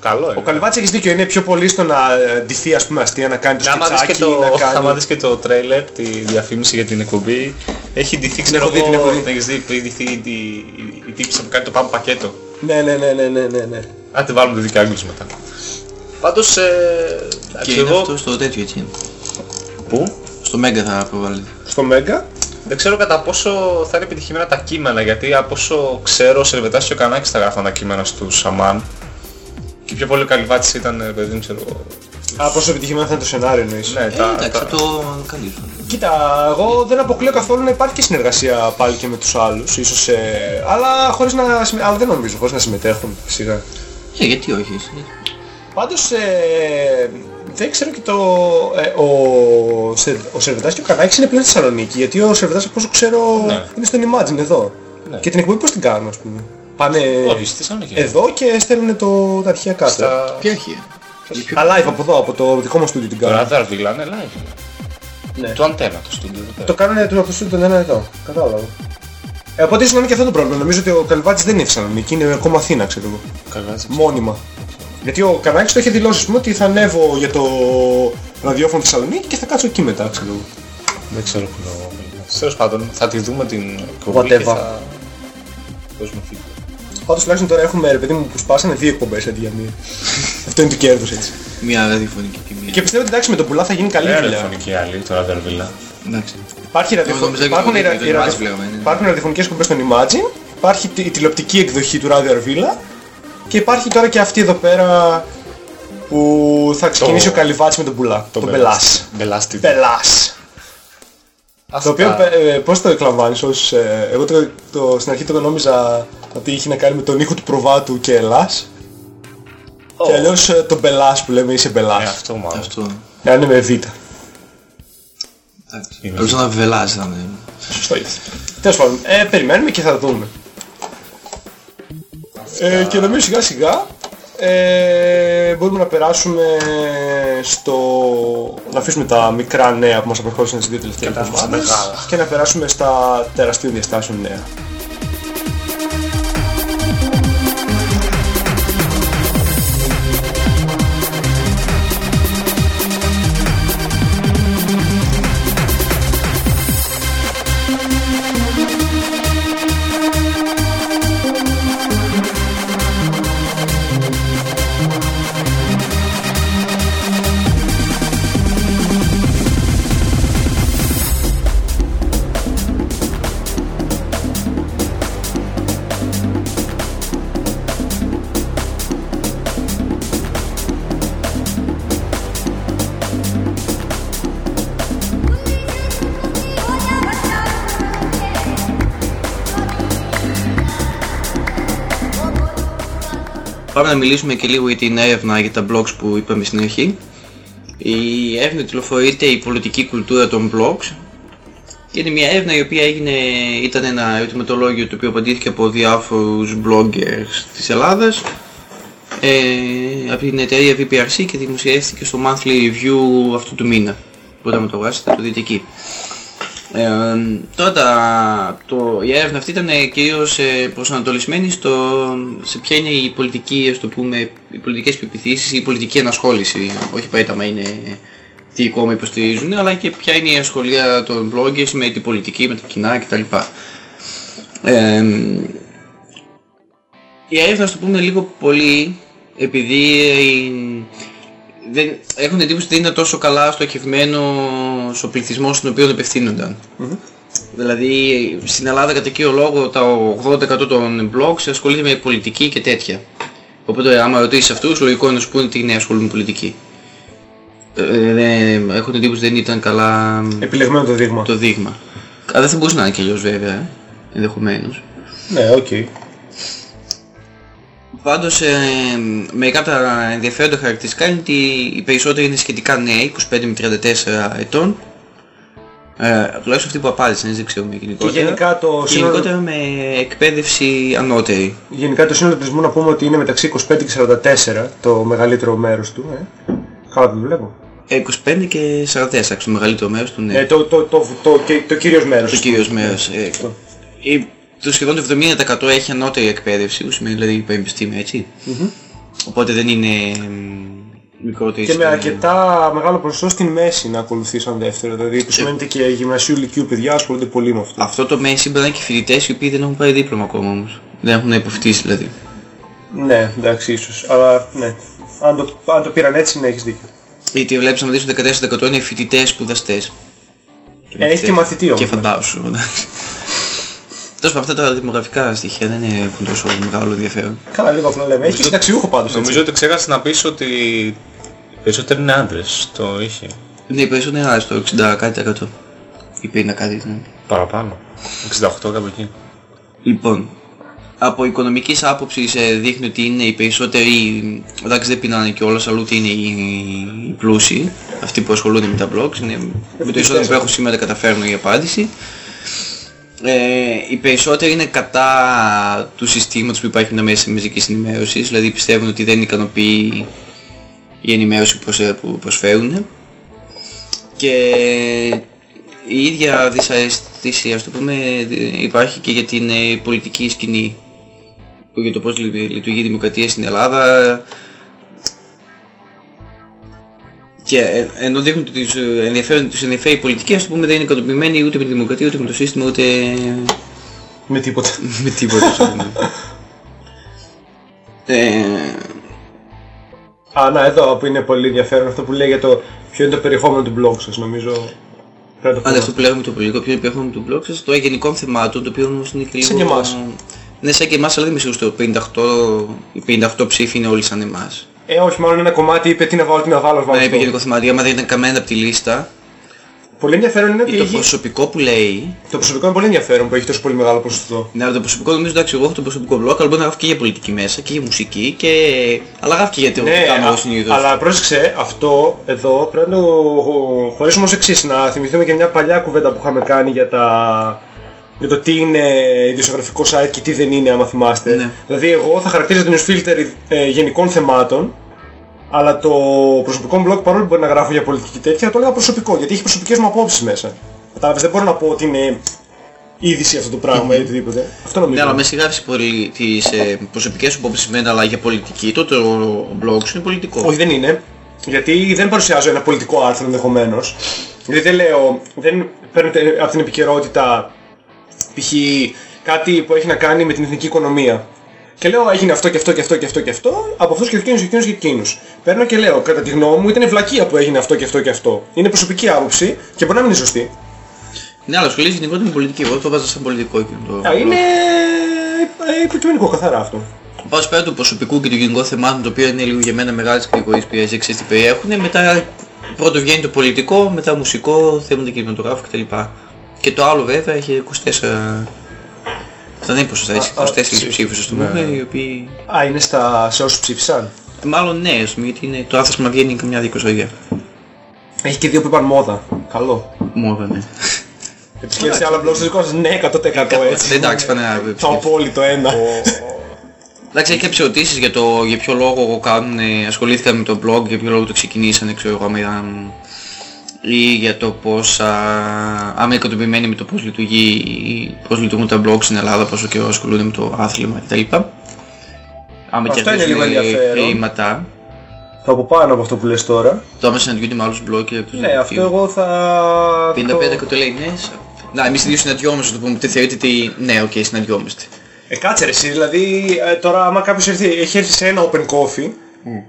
Καλό είναι. Ο Καλυβάτης έχεις δίκιο, είναι πιο πολύ στο να ε, ντυθεί ας πούμε αστεία, να κάνει το Ναι, άμα δεις σκετσάκι, και το, να κάνει... άμα δεις και το τρέιλερ, τη διαφήμιση για την εκπομπή, έχει ντυθεί, ξέρω έχω δει, την εγώ, έχω δει. έχεις δει, έχει ντυθεί η, η, η τύπησα που κάνει το πάμε πακέτο. Ναι, ναι, ναι, ναι, ναι, ναι, ναι. Αν τη βάλουμε το δίκιο Άγγλους μετά. Πάντως, ε, εντάξει, Και είναι εγώ, αυτό στο τέτοιο έτσι. είναι. πού; Στο Μέγκα θα προβάλλεται. Στο Μέγκα; Δεν ξέρω κατά πόσο θα είναι επιτυχημένα τα κείμενα, γιατί από όσο ξέρω ο Σερβετάς και ο Κανάκης θα γράφαν τα κείμενα του Σαμάν. Και πιο πολύ ο Καλυβάτης ήταν, ε, παιδί μου, ξέρω εγώ. Α, πόσο επιτυχημένο θα είναι το σενάριο εννοείς. Ναι, Ε, τα, εντάξει, τα, θα το καλύψω. Κοίτα, εγώ δεν αποκλείω καθόλου να υπάρχει και συνεργασία πάλι και με τους άλλους, ίσως, ε, αλλά, χωρίς να, συμμε- αλλά δεν νομίζω, χωρίς να συμμετέχουν, σιγά. Ε, γιατί όχι εσύ. Πάντως, ε, δεν ξέρω και το... Ε, ο, Σερ, ο Σερβετάς και ο Κανάκης είναι πλέον στη Θεσσαλονίκη, γιατί ο Σερβετάς από όσο ξέρω Ναι. είναι στον Imagine εδώ. Ναι. Και την εκπομπή πώς την κάνουν, ας πούμε. Πάνε όχι, στη Θεσσαλονίκη. εδώ και στέλνουν το, τα αρχεία κάτω. Στα... Ποια αρχεία. Τα live από εδώ, από το δικό μας στούντιο την Το κάνουν. Radar Villa είναι live. Ναι. Το αντένα το στούντιο εδώ πέρα. Το κάνουν το από το στούντιο τον ένα εδώ. Κατάλαβα. Ε, οπότε ίσως να είναι και αυτό το πρόβλημα. Νομίζω ότι ο Καλυβάτης δεν είναι Θεσσαλονίκη, είναι ακόμα Αθήνα, ξέρω εγώ. Καλυβάτης. Μόνιμα. Γιατί ο Κανάκης το είχε δηλώσει, ας πούμε, ότι θα ανέβω για το ραδιόφωνο Θεσσαλονίκη και θα κάτσω εκεί μετά, ξέρω εγώ. Δεν ξέρω που είναι ο Καλυβάτης. Τέλος πάντων, θα τη δούμε την εκπομπή και Whatever. θα δώσουμε feedback. Πάντως τουλάχιστον τώρα έχουμε, ρε παιδί μου, που σπάσανε δύο εκπομπές αντί για μία. αυτό είναι το κέρδος έτσι. Μία ραδιοφωνική και μία. Και πιστεύω ότι εντάξει με τον Πουλά θα γίνει καλή Δεν είναι δουλειά. ραδιοφωνική άλλη, το Ράδιο Αρβύλα. Εντάξει. Υπάρχει Εγώ ραδιοφωνική. νόμιζα και Υπάρχουν, το- οι ρα- το οι Imagine ραδιοφ- βλέπαμε, ναι. υπάρχουν ραδιοφωνικές εκπομπές στον Imagine, υπάρχει τη- η τηλεοπτική εκδοχή του Ράδιο Αρβύλα και υπάρχει τώρα και αυτή εδώ πέρα που θα ξεκινήσει ο Καλυβάτης με τον Πουλά. Το, Μπελάς. Μπελάς TV. Μπελάς. Αυτά. Το οποίο ε, πώς το εκλαμβάνεις ως... Ε, εγώ το, το, στην αρχή το νόμιζα ότι είχε να κάνει με τον ήχο του προβάτου και Ελλάς. Και αλλιώς ε, το Μπελάς που λέμε είσαι Ε, Μπελάς. αυτό μάλλον. Αυτό. Εάν είναι με Β. Εντάξει. Είναι Πρέπει να βελάζει να είναι. Σωστό είναι. Τέλος πάντων, ε, περιμένουμε και θα δούμε. Ε, και νομίζω σιγά σιγά ε, μπορούμε να περάσουμε στο... να αφήσουμε τα μικρά νέα που μας απερχώρησαν τις δύο τελευταίες περάσουμε στα εβδομάδες μεγάλα. και να περάσουμε στα τεραστίων διαστάσεων νέα. Να μιλήσουμε και λίγο για την έρευνα για τα blogs που είπαμε στην αρχή. Η έρευνα τηλεφορείται η πολιτική κουλτούρα των blogs και είναι μια έρευνα η οποία έγινε, ήταν ένα ερωτηματολόγιο το οποίο απαντήθηκε από διάφορους bloggers της Ελλάδας ε, από την εταιρεία VPRC και δημοσιεύθηκε στο monthly review αυτού του μήνα. Μπορείτε να το αγοράσετε, το δείτε εκεί. Ε, τώρα το, η έρευνα αυτή ήταν ε, κυρίως ε, προσανατολισμένη στο, σε ποια είναι η πολιτική, ας το πούμε, οι πολιτικές πεπιθήσεις, η πολιτική ενασχόληση, όχι απαραίτητα είναι τι κόμμα υποστηρίζουν, αλλά και ποια είναι η ασχολία των bloggers με την πολιτική, με τα κοινά κτλ. Ε, η έρευνα, ας το πούμε λίγο πολύ, επειδή ε, δεν, έχουν εντύπωση ότι δεν είναι τόσο καλά στοχευμένο ο πληθυσμός στον οποίο απευθύνονταν. Δηλαδή στην Ελλάδα κατά κύριο λόγο τα 80% των blogs ασχολείται με πολιτική και τέτοια. Οπότε άμα ρωτήσεις αυτούς λογικό είναι να σου πούνε ότι είναι ασχολούν με πολιτική. Ε, δεν- έχουν εντύπωση ότι δεν ήταν καλά Επιλεγμένο το δείγμα. το δείγμα. Αλλά δεν θα μπορούσε να είναι και αλλιώς βέβαια, ε, ενδεχομένως. Ναι, οκ. Πάντως ε, μερικά από τα ενδιαφέροντα χαρακτηριστικά είναι ότι οι περισσότεροι είναι σχετικά νέοι, 25 με 34 ετών. Ε, τουλάχιστον αυτοί που απάντησαν, δεν ξέρουμε γενικότερα. Και γενικά το Και σύνολο- γενικότερα με εκπαίδευση ανώτερη. Γενικά το σύνολο του πληθυσμού να πούμε ότι είναι μεταξύ 25 και 44 το μεγαλύτερο μέρος του. Ε. Καλά το βλέπω. Ε, 25 και 44, το μεγαλύτερο μέρος του ναι. Ε, το, το, το, το, και- το κύριος μέρος. το του. κύριος μέρος. Ε, η- το σχεδόν το 70% έχει ανώτερη εκπαίδευση, που σημαίνει δηλαδή πανεπιστήμια, έτσι. Οπότε δεν είναι μ, μικρότερη Και με στην- αρκετά μεγάλο ποσοστό στην μέση να ακολουθεί σαν δεύτερο. Δηλαδή που σημαίνει ότι και γυμνασίου λυκείου παιδιά ασχολούνται πολύ με αυτό. Αυτό το μέση σύμπανα και φοιτητές οι οποίοι δεν έχουν πάρει δίπλωμα ακόμα όμως. Δεν έχουν υποφυτίσει δηλαδή. Ναι, εντάξει ίσως. Αλλά ναι. Αν το, αν το πήραν έτσι ναι έχεις δίκιο. Γιατί βλέπεις να δεις το 14% είναι φοιτητές σπουδαστές. Ε, έχει και μαθητή όμως. Και φαντάσου. Εντάξει. Τέλος πάντων αυτά τα δημογραφικά στοιχεία δεν έχουν τόσο μεγάλο ενδιαφέρον. Καλά λίγο απλά λέμε. Έχει και συνταξιούχο πάντως. έτσι. Νομίζω ότι ξέχασες να πεις ότι οι περισσότεροι είναι άντρες. Το είχε. Ναι, οι περισσότεροι είναι στο 60 κάτι τοις εκατό. Ή 50 κάτι. ναι. Παραπάνω. 68 κάπου εκεί. Λοιπόν, από οικονομικής άποψης ε, δείχνει ότι είναι οι περισσότεροι, εντάξει δεν πεινάνε κιόλας, αλλά ούτε είναι οι, οι πλούσιοι, αυτοί που ασχολούνται με τα blogs, είναι με το εισόδημα που έχω σήμερα καταφέρνω η απάντηση. Ε, οι περισσότεροι είναι κατά του συστήματος που υπάρχει με τα μέσα μαζικής ενημέρωσης, δηλαδή πιστεύουν ότι δεν ικανοποιεί η ενημέρωση που προσ- που προσφέρουν. Και η ίδια δυσαρέστηση ας το πούμε υπάρχει και για την ε, πολιτική σκηνή για το πώς λει- λειτουργεί η δημοκρατία στην Ελλάδα και ε, ενώ δείχνουν ότι τους ε, ενδιαφέρουν, τους ενδιαφέρει η πολιτική ας το πούμε δεν είναι ικανοποιημένοι ούτε με τη δημοκρατία ούτε με το σύστημα ούτε Με τίποτα. με τίποτα ας το πούμε. Ε, Α, να, εδώ που είναι πολύ ενδιαφέρον αυτό που λέει για το ποιο είναι το περιεχόμενο του blog σας, νομίζω πρέπει να το Αλλά πούμε. αυτό που λέγαμε το πολιτικό, ποιο είναι περιεχόμενο του blog σας, το γενικών θεμάτων, το οποίο όμως είναι και λίγο... Σαν και εμάς. Ναι, σαν και εμάς, αλλά δεν είμαι σίγουρος το 58, οι 58 ψήφοι είναι όλοι σαν εμάς. Ε, όχι, μάλλον ένα κομμάτι είπε τι να βάλω, τι να βάλω, βάλω Ναι, είπε αυτό. γενικό θεματικό, άμα δεν ήταν καμένα από τη λίστα, Πολύ ενδιαφέρον είναι ότι το έχει... προσωπικό που λέει, το προσωπικό είναι πολύ ενδιαφέρον που έχει τόσο πολύ μεγάλο ποσοστό. ναι, αλλά το προσωπικό νομίζω εντάξει, εγώ έχω το προσωπικό blog, αλλά μπορεί να γράφει και για πολιτική μέσα και για μουσική και... αλλά γράφει και για το Ναι, τι κάνω α- εγώ συνήθως. αλλά πρόσεξε, αυτό εδώ πρέπει να το χωρίσουμε ως εξής, να θυμηθούμε και μια παλιά κουβέντα που είχαμε κάνει για τα... Για το τι είναι ιδιοσιογραφικό site και τι δεν είναι, άμα θυμάστε. Ναι. Δηλαδή, εγώ θα χαρακτήριζα το newsfilter ε, γενικών θεμάτων, αλλά το προσωπικό μου blog παρόλο που μπορεί να γράφω για πολιτική και τέτοια, το έλεγα προσωπικό, γιατί έχει προσωπικές μου απόψεις μέσα. Κατάλαβες, δεν μπορώ να πω ότι είναι είδηση αυτό το πράγμα ή οτιδήποτε. Αυτό νομίζω. Ναι, αλλά με συγγράφεις πολύ τις ε, προσωπικές σου απόψεις μένα, αλλά για πολιτική, τότε ο blog σου είναι πολιτικός. Όχι δεν είναι, γιατί δεν παρουσιάζω ένα πολιτικό άρθρο ενδεχομένως. Δηλαδή δεν λέω, δεν παίρνω τε- από την επικαιρότητα π.χ. κάτι που έχει να κάνει με την εθνική οικονομία. Και λέω έγινε αυτό και αυτό και αυτό και αυτό και αυτό, από αυτούς και εκείνους και εκείνους και εκείνους. Παίρνω και λέω, κατά τη γνώμη μου ήταν βλακεία που έγινε αυτό και αυτό και αυτό. Είναι προσωπική άποψη και μπορεί να μην είναι σωστή. Ναι, αλλά σχολείς γενικότερα με πολιτική, εγώ το βάζα σαν πολιτικό εκείνο το Α, blog. είναι ε, υποκειμενικό καθαρά αυτό. Πάω πέρα του προσωπικού και του γενικών θεμάτων, το οποίο είναι λίγο για μένα μεγάλες κατηγορίες που δεν ξέρεις τι περιέχουν, μετά πρώτο βγαίνει το πολιτικό, μετά μουσικό, θέματα κινηματογράφου κτλ. Και το άλλο βέβαια έχει 24 Αυτά δεν είναι ποσοστά, έχει Α, α, 24 ψήφους ας το πούμε, ναι. οι οποίοι... Α, είναι στα, σε όσους ψήφισαν. Μάλλον ναι, ας πούμε, γιατί είναι, το άθροισμα βγαίνει καμιά δικοσορία. Έχει και δύο που είπαν μόδα. Καλό. Μόδα, ναι. Επισκέφτεσαι άλλα blog στο δικό σας, ναι, 100% έτσι. Εντάξει, πάνε να Το απόλυτο ένα. Εντάξει, έχει κάποιες ερωτήσεις για το για ποιο λόγο κάνουν, ασχολήθηκαν με το blog, για ποιο λόγο το ξεκινήσανε, ξέρω εγώ, άμα ήταν ή για το πώς, α, άμα είναι ικανοποιημένοι με το πώς λειτουργεί, πώς λειτουργούν τα blog στην Ελλάδα, πόσο καιρό ασχολούνται με το άθλημα κτλ. Άμα Αυτό είναι λίγο κερδίζουν ενδιαφέρον. χρήματα, Το από πάνω από αυτό που λες τώρα. το άμα συναντιούνται με άλλους bloggers και τους Ναι, αυτό εγώ θα... 55 το- και το λέει ναι. σα- Να, εμείς οι δύο συναντιόμαστε, το πούμε, τι θεωρείτε ότι ναι, οκ, συναντιόμαστε. Ε, κάτσε ρε εσύ, δηλαδή ε, τώρα άμα κάποιος έρθει, έχει έρθει σε ένα open coffee,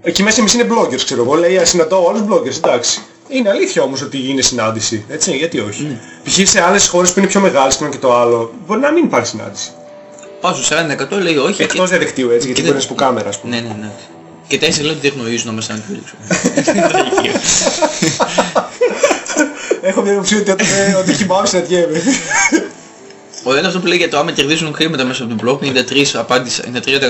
εκεί μέσα εμείς είναι bloggers ξέρω εγώ, λέει «Α, συναντώ όλους bloggers, εντάξει. Είναι αλήθεια όμως ότι είναι συνάντηση, έτσι, γιατί όχι. Π.χ. σε άλλες χώρες που είναι πιο μεγάλες που είναι και το άλλο, μπορεί να μην υπάρχει συνάντηση. Πάω στο 40% λέει όχι. Εκτός διαδικτύου έτσι, γιατί και μπορεί να δεν- σου που κάμερα ας πούμε. Ναι, ναι, ναι. Και τέσσερις λένε ότι δεν γνωρίζουν όμως αν φίλους. Έχω μια υποψία ότι, ότι, ότι κοιμάμαι συναντιέμαι. Ο ένας αυτό που λέει για το άμα κερδίζουν χρήματα μέσα από τον blog, 93 απάντησε,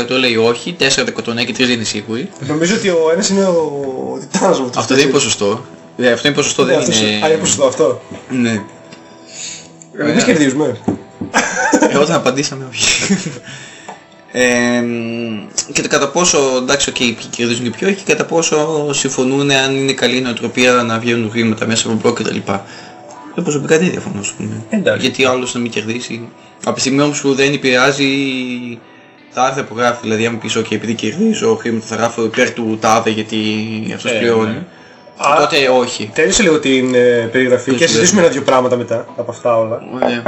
93% λέει όχι, 4% ναι και 3 δεν είναι σίγουροι. Νομίζω ότι ο ένας είναι ο, ο Τιτάνος από τους Αυτό δεν είναι τέσσερις. ποσοστό. Ε, Αυτό είναι ποσοστό, Ναι, δεν αυτός- Α, είναι είναι... ποσοστό αυτό. Ναι. Εμείς κερδίζουμε. Ε, όταν απαντήσαμε όχι. Ε, και το κατά πόσο, εντάξει, οκ, ποιοι κερδίζουν και ποιοι όχι, και κατά πόσο συμφωνούν αν είναι καλή νοοτροπία να βγαίνουν χρήματα μέσα από blog κτλ. Εγώ προσωπικά δεν διαφωνώ, ας πούμε. Εντάξει. Γιατί ο άλλος να μην κερδίσει. Από τη στιγμή όμως που δεν επηρεάζει τα άρθρα που γράφει, δηλαδή αν πεις, ok, επειδή κερδίζω χρήματα θα γράφω υπέρ του τάδε γιατί αυτός Ε, πληρώνει. ναι. Α, Τότε όχι. Τέλειωσε λίγο την ε, περιγραφή και Τέλειωσε. συζητήσουμε ένα-δυο πράγματα μετά από αυτά όλα. Ωραία.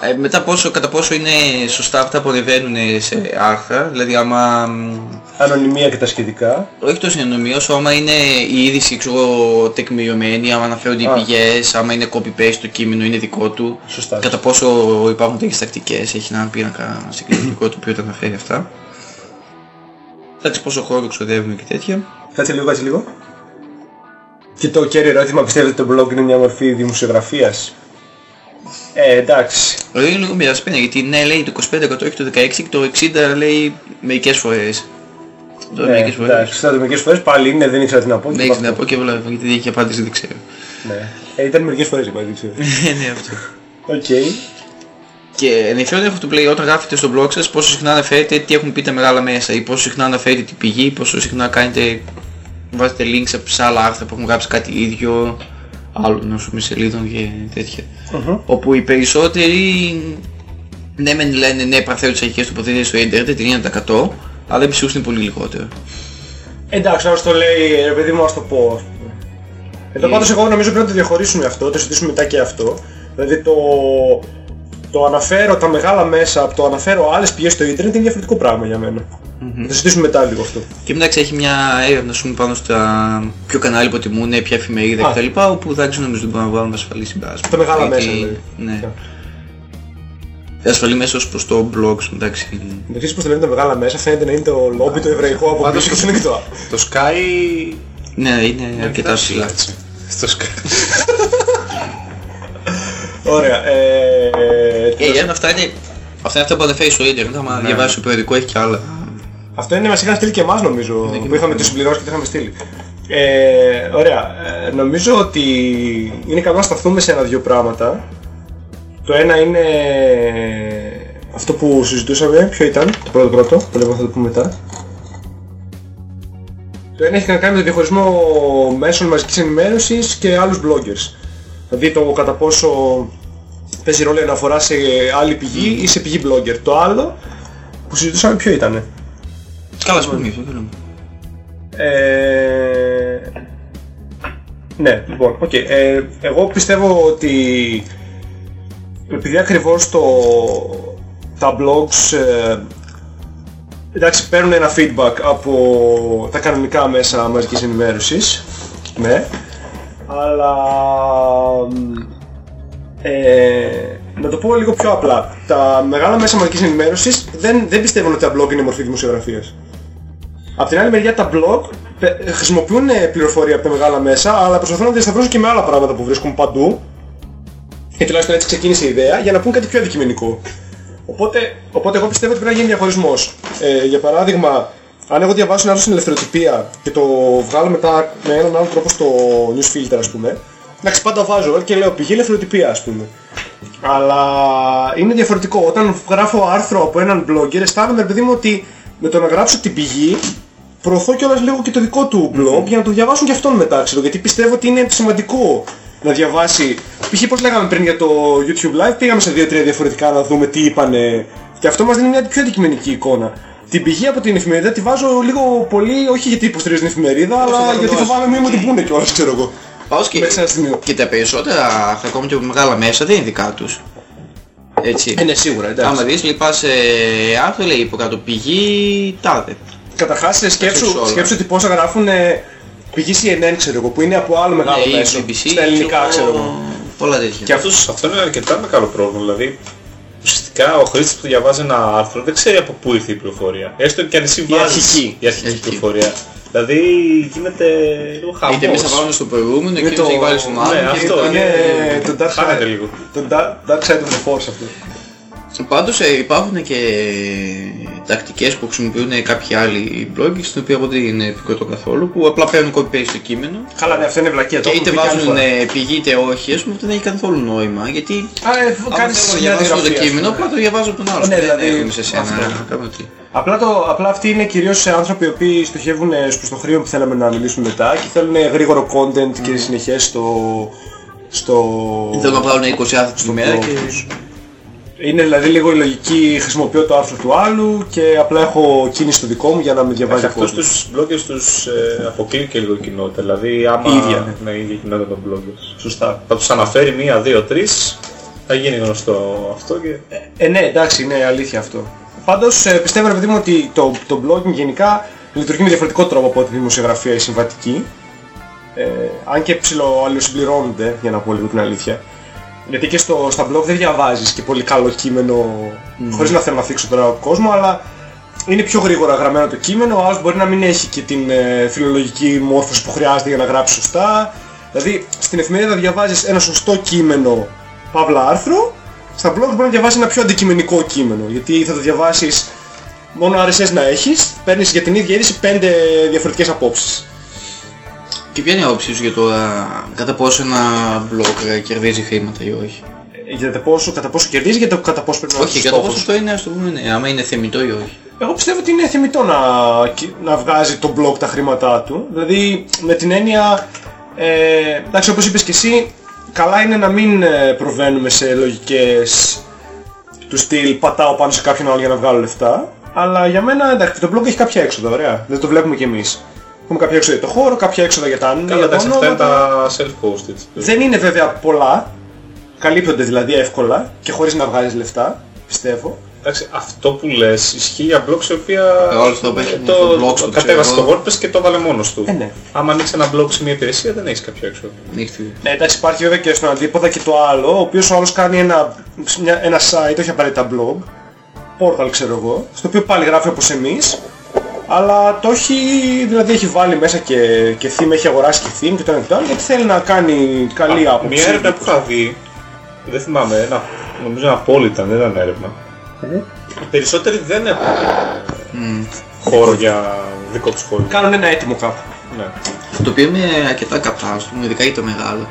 Ε, μετά πόσο, κατά πόσο είναι σωστά αυτά που ανεβαίνουν σε άρθρα, δηλαδή άμα μ, Ανωνυμία και τα σχετικά. όχι τόσο συνεννομία όσο άμα είναι η είδηση ξέρω, εγώ, τεκμηριωμένη, άμα αναφέρονται οι Α. πηγές, άμα είναι copy-paste το κείμενο, είναι δικό του. Σωστά. Κατά πόσο υπάρχουν τέτοιες τακτικές, έχει έναν πίνακα συγκεκριτικό το οποίο τα αναφέρει αυτά. Εντάξει πόσο χρόνο ξοδεύουμε και τέτοια. Κάτσε λίγο, κάτσε λίγο. Και το κέριο ερώτημα πιστεύετε ότι το blog είναι μια μορφή δημοσιογραφίας; Ε, εντάξει. Δηλαδή είναι λίγο μοιρασμένα γιατί ναι λέει το 25% έχει το 16% και το 60% λέει μερικές φορές. Το Ναι, μερικές φορές. εντάξει. Στα μερικές φορές πάλι είναι, δεν ήξερα τι να πω. και Δεν έχεις είπα να πω και voilà, γιατί δεν έχει απάντηση δεν ξέρω. αυτό. Ναι. Ε, ήταν μερικές φορές είπα, δεν ξέρω. ναι αυτό. Οκ. Και ενδιαφέρον έχει το πλάι όταν γράφετε στο blog σας πόσο συχνά αναφέρετε τι έχουν πει τα μεγάλα μέσα ή πόσο συχνά αναφέρετε την πηγή, πόσο συχνά κάνετε, βάζετε links σε άλλα άρθρα που έχουν γράψει κάτι ίδιο, άλλων ας πούμε σελίδων και τέτοια. Μμμ. Όπου οι περισσότεροι ναι μεν λένε ναι παραθέτω τις αρχικές τοποθετήσεις στο ίντερνετ, την 100% αλλά οι ψυχούς είναι πολύ λιγότερο. Εντάξει, όμως το λέει, ρε παιδί μου, ας το πω. ας πούμε. Εδώ Ε. πάντως εγώ νομίζω πρέπει να το διαχωρίσουμε αυτό, το συζητήσουμε μετά και αυτό. Δηλαδή το, το αναφέρω τα μεγάλα μέσα από το αναφέρω άλλες πηγές στο ίντερνετ είναι διαφορετικό πράγμα για μένα. Θα το συζητήσουμε μετά λίγο αυτό. Και μετά έχει μια έρευνα ας πούμε, πάνω στα ποιο κανάλι υποτιμούν, ποια εφημερίδα Α. κτλ. όπου εντάξει νομίζω δεν μπορούμε να βγάλουμε ασφαλή συμπέρασμα. Τα μεγάλα Γιατί- μέσα, δηλαδή. Ναι. Ασφαλή μέσα ως προς το blog σου, εντάξει. Επίσης πως το λένε τα μεγάλα μέσα φαίνεται να είναι το λόμπι το εβραϊκό από Πάντως πίσω και είναι και το άλλο. Το Sky... Ναι, είναι αρκετά ψηλά. έτσι. Στο Sky. Ωραία. Ε, Ε, η έρευνα αυτά είναι, αυτά είναι αυτά που αναφέρει στο ίντερνετ, άμα Ναι. διαβάσεις το περιοδικό έχει και άλλα. Αυτό είναι, μας είχαν στείλει και εμάς νομίζω, που είχαμε το συμπληρώσεις και το είχαμε στείλει. Ε, ωραία. Ε, νομίζω ότι είναι καλό να σταθούμε σε ένα-δυο πράγματα. Το ένα είναι αυτό που συζητούσαμε, ποιο ήταν, το πρώτο πρώτο, το λέμε θα το πούμε μετά. Το ένα έχει να κάνει με το διαχωρισμό μέσων μαζικής ενημέρωσης και άλλους bloggers. Δηλαδή το κατά πόσο παίζει ρόλο η αναφορά σε άλλη πηγή ή σε πηγή blogger. Το άλλο που συζητούσαμε ποιο ήτανε; Καλά, ας πούμε αυτό, θέλουμε. Ε, ναι, λοιπόν, οκ. Ε, εγώ πιστεύω ότι επειδή ακριβώς το, τα blogs ε, εντάξει παίρνουν ένα feedback από τα κανονικά μέσα μαζικής ενημέρωσης ναι αλλά μ, ε, να το πω λίγο πιο απλά τα μεγάλα μέσα μαζικής ενημέρωσης δεν, δεν πιστεύουν ότι τα blog είναι μορφή δημοσιογραφίας Απ' την άλλη μεριά τα blog πε- χρησιμοποιούν ε, πληροφορία από τα μεγάλα μέσα, αλλά προσπαθούν να διασταυρώσουν και με άλλα πράγματα που βρίσκουν παντού. Και τουλάχιστον έτσι ξεκίνησε η ιδέα, για να πούν κάτι πιο αντικειμενικό. Οπότε, οπότε εγώ πιστεύω ότι πρέπει να γίνει διαχωρισμός. Ε, για παράδειγμα, αν εγώ διαβάσω ένα άρθρο στην ελευθεροτυπία και το βγάλω μετά με έναν άλλο τρόπο στο newsfilter ας πούμε, εντάξει πάντα βάζω και λέω πηγή ελευθεροτυπία ας πούμε. Αλλά είναι διαφορετικό. Όταν γράφω άρθρο από έναν blogger, αισθάνομαι ρε παιδί μου ότι με το να γράψω την πηγή προωθώ κιόλας λίγο και το δικό του blog για να το διαβάσουν και αυτόν μετά, ξέρω. Γιατί πιστεύω ότι είναι σημαντικό να διαβάσει. Π.χ. πώς λέγαμε πριν για το YouTube Live, πήγαμε σε δύο-τρία διαφορετικά να δούμε τι είπανε. Και αυτό μας δίνει μια πιο αντικειμενική εικόνα. Την πηγή από την εφημερίδα τη βάζω λίγο πολύ, όχι γιατί υποστηρίζω την εφημερίδα, αλλά θα το γιατί βάζω. φοβάμαι μην μου την πούνε κιόλας, ξέρω εγώ. Πάω και, Μέχρι σε ένα σημείο. και τα περισσότερα, ακόμα και από μεγάλα μέσα, δεν είναι δικά τους. Έτσι. Ε, ναι, σίγουρα, εντάξει. Άμα δεις, λυπάσαι άρθρο, λέει υπό κάτω πηγή, τάδε. Καταρχάς σκέψου, όλα. σκέψου ότι πόσα γράφουν ε, πηγή CNN ξέρω εγώ, που είναι από άλλο μεγάλο Ναι, η μέσο. BBC, Στα ελληνικά και ξέρω εγώ. Πολλά τέτοια. Και αυτούς Αυτό είναι αρκετά μεγάλο πρόβλημα. Δηλαδή, ουσιαστικά ο χρήστης που διαβάζει ένα άρθρο δεν ξέρει από πού ήρθε η πληροφορία. Έστω και αν εσύ βάζεις αρχική. η αρχική Η αρχική. πληροφορία. Δηλαδή γίνεται λίγο χαμός. Είτε μέσα πάνω στο προηγούμενο, Είναι εκείνος το- έχει βάλει στον ναι, άλλο. και αυτό το- είναι το dark Χάνεται side, λίγο. το dark, dark side of the force αυτό. Πάντως ε, υπάρχουν και τακτικές που χρησιμοποιούν κάποιοι άλλοι bloggers, στην οποία εγώ δεν είναι επικροτώ καθόλου, που απλά παίρνουν copy-paste στο κείμενο Καλά, ναι, αυτό είναι βλακία. και το είτε έχουμε πει άλλη βάζουν φορά. ε, πηγή είτε όχι, ας πούμε αυτό δεν έχει καθόλου νόημα, γιατί Α, ε, άμα κάνεις θέλω να μια διαβάσω το αντιγραφή, ας κείμενο, πούμε. απλά το διαβάζω από τον άλλο. Ναι, δεν δηλαδή, έρχομαι σε σένα αυτό. να κάνω τι. Απλά, το, απλά αυτοί είναι κυρίως άνθρωποι οι οποίοι στοχεύουν ε, προς το χρήμα που θέλαμε να μιλήσουμε μετά και θέλουν γρήγορο content και συνεχές στο... στο... Θέλω να βγάλουν 20 άρθρα την ημέρα blog και τους. Είναι δηλαδή λίγο η λογική, χρησιμοποιώ το άρθρο του άλλου και απλά έχω κίνηση στο δικό μου για να με διαβάζει Και ο αυτούς κόσμος. τους bloggers τους ε, αποκλείει και λίγο η κοινότητα. Δηλαδή άμα Η ίδια, ναι. ναι, η ίδια κοινότητα των bloggers. Σωστά. Θα τους αναφέρει μία, δύο, τρεις, θα γίνει γνωστό αυτό και... Ε, ναι, εντάξει, είναι αλήθεια αυτό. Πάντως ε, πιστεύω ρε παιδί μου ότι το, το blogging γενικά λειτουργεί με διαφορετικό τρόπο από τη δημοσιογραφία η συμβατική. Ε, αν και ψηλό αλληλοσυμπληρώνονται, για να πω λίγο την αλήθεια. Γιατί και στο, στα blog δεν διαβάζεις και πολύ καλό κείμενο, χωρίς να θέλω να θίξω τώρα τον κόσμο, αλλά είναι πιο γρήγορα γραμμένο το κείμενο, ο άλλος μπορεί να μην έχει και την ε, φιλολογική μόρφωση που χρειάζεται για να γράψει σωστά. Δηλαδή, στην εφημερίδα διαβάζεις ένα σωστό κείμενο, παύλα άρθρο, στα blog μπορεί να διαβάσεις ένα πιο αντικειμενικό κείμενο, γιατί θα το διαβάσεις μόνο RSS να έχεις, παίρνεις για την ίδια είδηση πέντε διαφορετικές απόψεις. Και ποια είναι η άποψή σου για το α, κατά πόσο ένα blog κερδίζει χρήματα ή όχι; Ε, Για το πόσο, κατά πόσο κερδίζει, για το κατά πόσο πρέπει να Όχι, είναι κατά στόχος. πόσο αυτό είναι, ας το πούμε, ναι, άμα είναι θεμητό ή όχι. Εγώ πιστεύω ότι είναι θεμητό να, να βγάζει το blog τα χρήματά του. Δηλαδή με την έννοια, ε, εντάξει όπως είπες και εσύ, καλά είναι να μην ε, προβαίνουμε σε λογικές του στυλ πατάω πάνω σε κάποιον άλλο για να βγάλω λεφτά. Αλλά για μένα εντάξει το blog έχει κάποια έξοδα, ωραία. Δεν το βλέπουμε κι εμείς. Έχουμε κάποια έξοδα για το χώρο, κάποια έξοδα για τα, Καλά, για τα εντάξει, αυτά είναι ονόματα. τα self-hosted. Δεν είναι βέβαια πολλά. Καλύπτονται δηλαδή εύκολα και χωρίς να βγάζεις λεφτά, πιστεύω. Εντάξει, αυτό που λες ισχύει για blogs η οποία Ε, όλος το ε, παίχνει, το, το blogs το που κατέβασε ξέρω στο WordPress και το έβαλε μόνος του. Ε, ναι. Άμα ανοίξει ένα blog σε μια υπηρεσία δεν έχεις κάποιο έξοδο. Νύχτη. Ναι, εντάξει, υπάρχει βέβαια και στον αντίποδα και το άλλο, ο οποίος ο άλλος κάνει ένα, μια, ένα site, όχι απαραίτητα blog, portal ξέρω εγώ, στο οποίο πάλι γράφει όπως εμείς, αλλά το έχει, δηλαδή έχει βάλει μέσα και, και theme, έχει αγοράσει και theme και το ένα και το άλλο, γιατί θέλει να κάνει καλή άποψη. Μια έρευνα που είχα δει, δεν θυμάμαι, ένα, νομίζω ένα poll ήταν, δεν ήταν έρευνα. Οι περισσότεροι δεν έχουν ε, χώρο για δικό τους χώρο. Κάνουν ένα έτοιμο κάπου. Ναι. Το οποίο είναι αρκετά κατά, ας πούμε, ειδικά για το μεγάλο.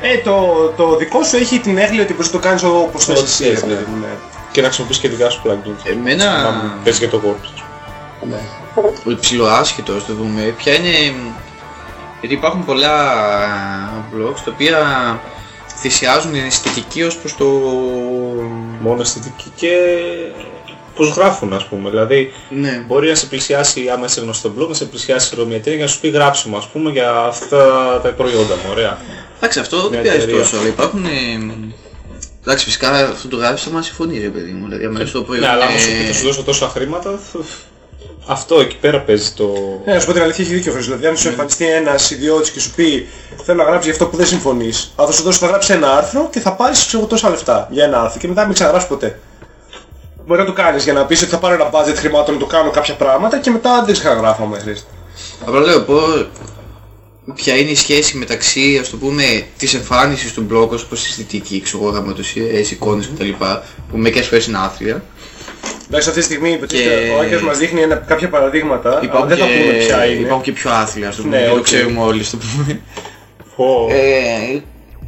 Ε, το, το δικό σου έχει την έγκλη ότι μπορείς να το κάνεις όπως θες Ό,τι εσύ, θες, ρε ναι. παιδί μου, ναι. Και να χρησιμοποιήσεις και δικά σου plugins. Εμένα, Να μην παίζεις για το WordPress. ο ψιλοάσχετος το δούμε, ποια είναι... Γιατί υπάρχουν πολλά blogs τα οποία θυσιάζουν την αισθητική ως προς το... Μόνο αισθητική και πώς γράφουν ας πούμε. Δηλαδή Ναι. μπορεί να σε πλησιάσει, άμα είσαι γνωστό blog, να σε πλησιάσει η ρομιατρία και να σου πει γράψιμο ας πούμε για αυτά τα προϊόντα μου. Ωραία. Εντάξει, αυτό δεν Μια πειράζει εταιρεία. τόσο, αλλά υπάρχουν... ε, Εντάξει, φυσικά αυτό το γράφεις άμα συμφωνεί ρε παιδί μου, δηλαδή άμα στο προϊόν... Ναι, αλλά άμα ε, σου πει θα σου δώσω τόσα χρήματα, αυτό εκεί πέρα παίζει το... Ναι, να σου πω την αλήθεια, έχει δίκιο ο Χρήστος. Δηλαδή, αν σου εμφανιστεί ένας ιδιώτης και σου πει θέλω να γράψεις για αυτό που δεν συμφωνείς, θα σου δώσει, θα γράψεις ένα άρθρο και θα πάρεις ξέρω, τόσα λεφτά για ένα άρθρο και μετά μην ξαναγράψεις ποτέ. Μπορεί να το κάνεις για να πεις ότι θα πάρω ένα budget χρημάτων να το κάνω κάποια πράγματα και μετά δεν ξαναγράφω άμα χρειάζεται. Απλά λέω πω... ποια είναι η σχέση μεταξύ, ας το πούμε, της εμφάνισης του blog ως προς αισθητική, ξέρω εγώ, γραμματοσειρές, εικόνες κτλ. που μερικές φορές είναι άθλια. Εντάξει, αυτή τη στιγμή υποτίθεται, Και- ο Άκης μας δείχνει ένα, κάποια παραδείγματα, αλλά Υπάρχουν δεν θα και- πούμε ποια είναι. Υπάρχουν και πιο άθλια, ας το πούμε, Ναι, και το οκ. ξέρουμε όλοι, ας το πούμε. Πω. Ε,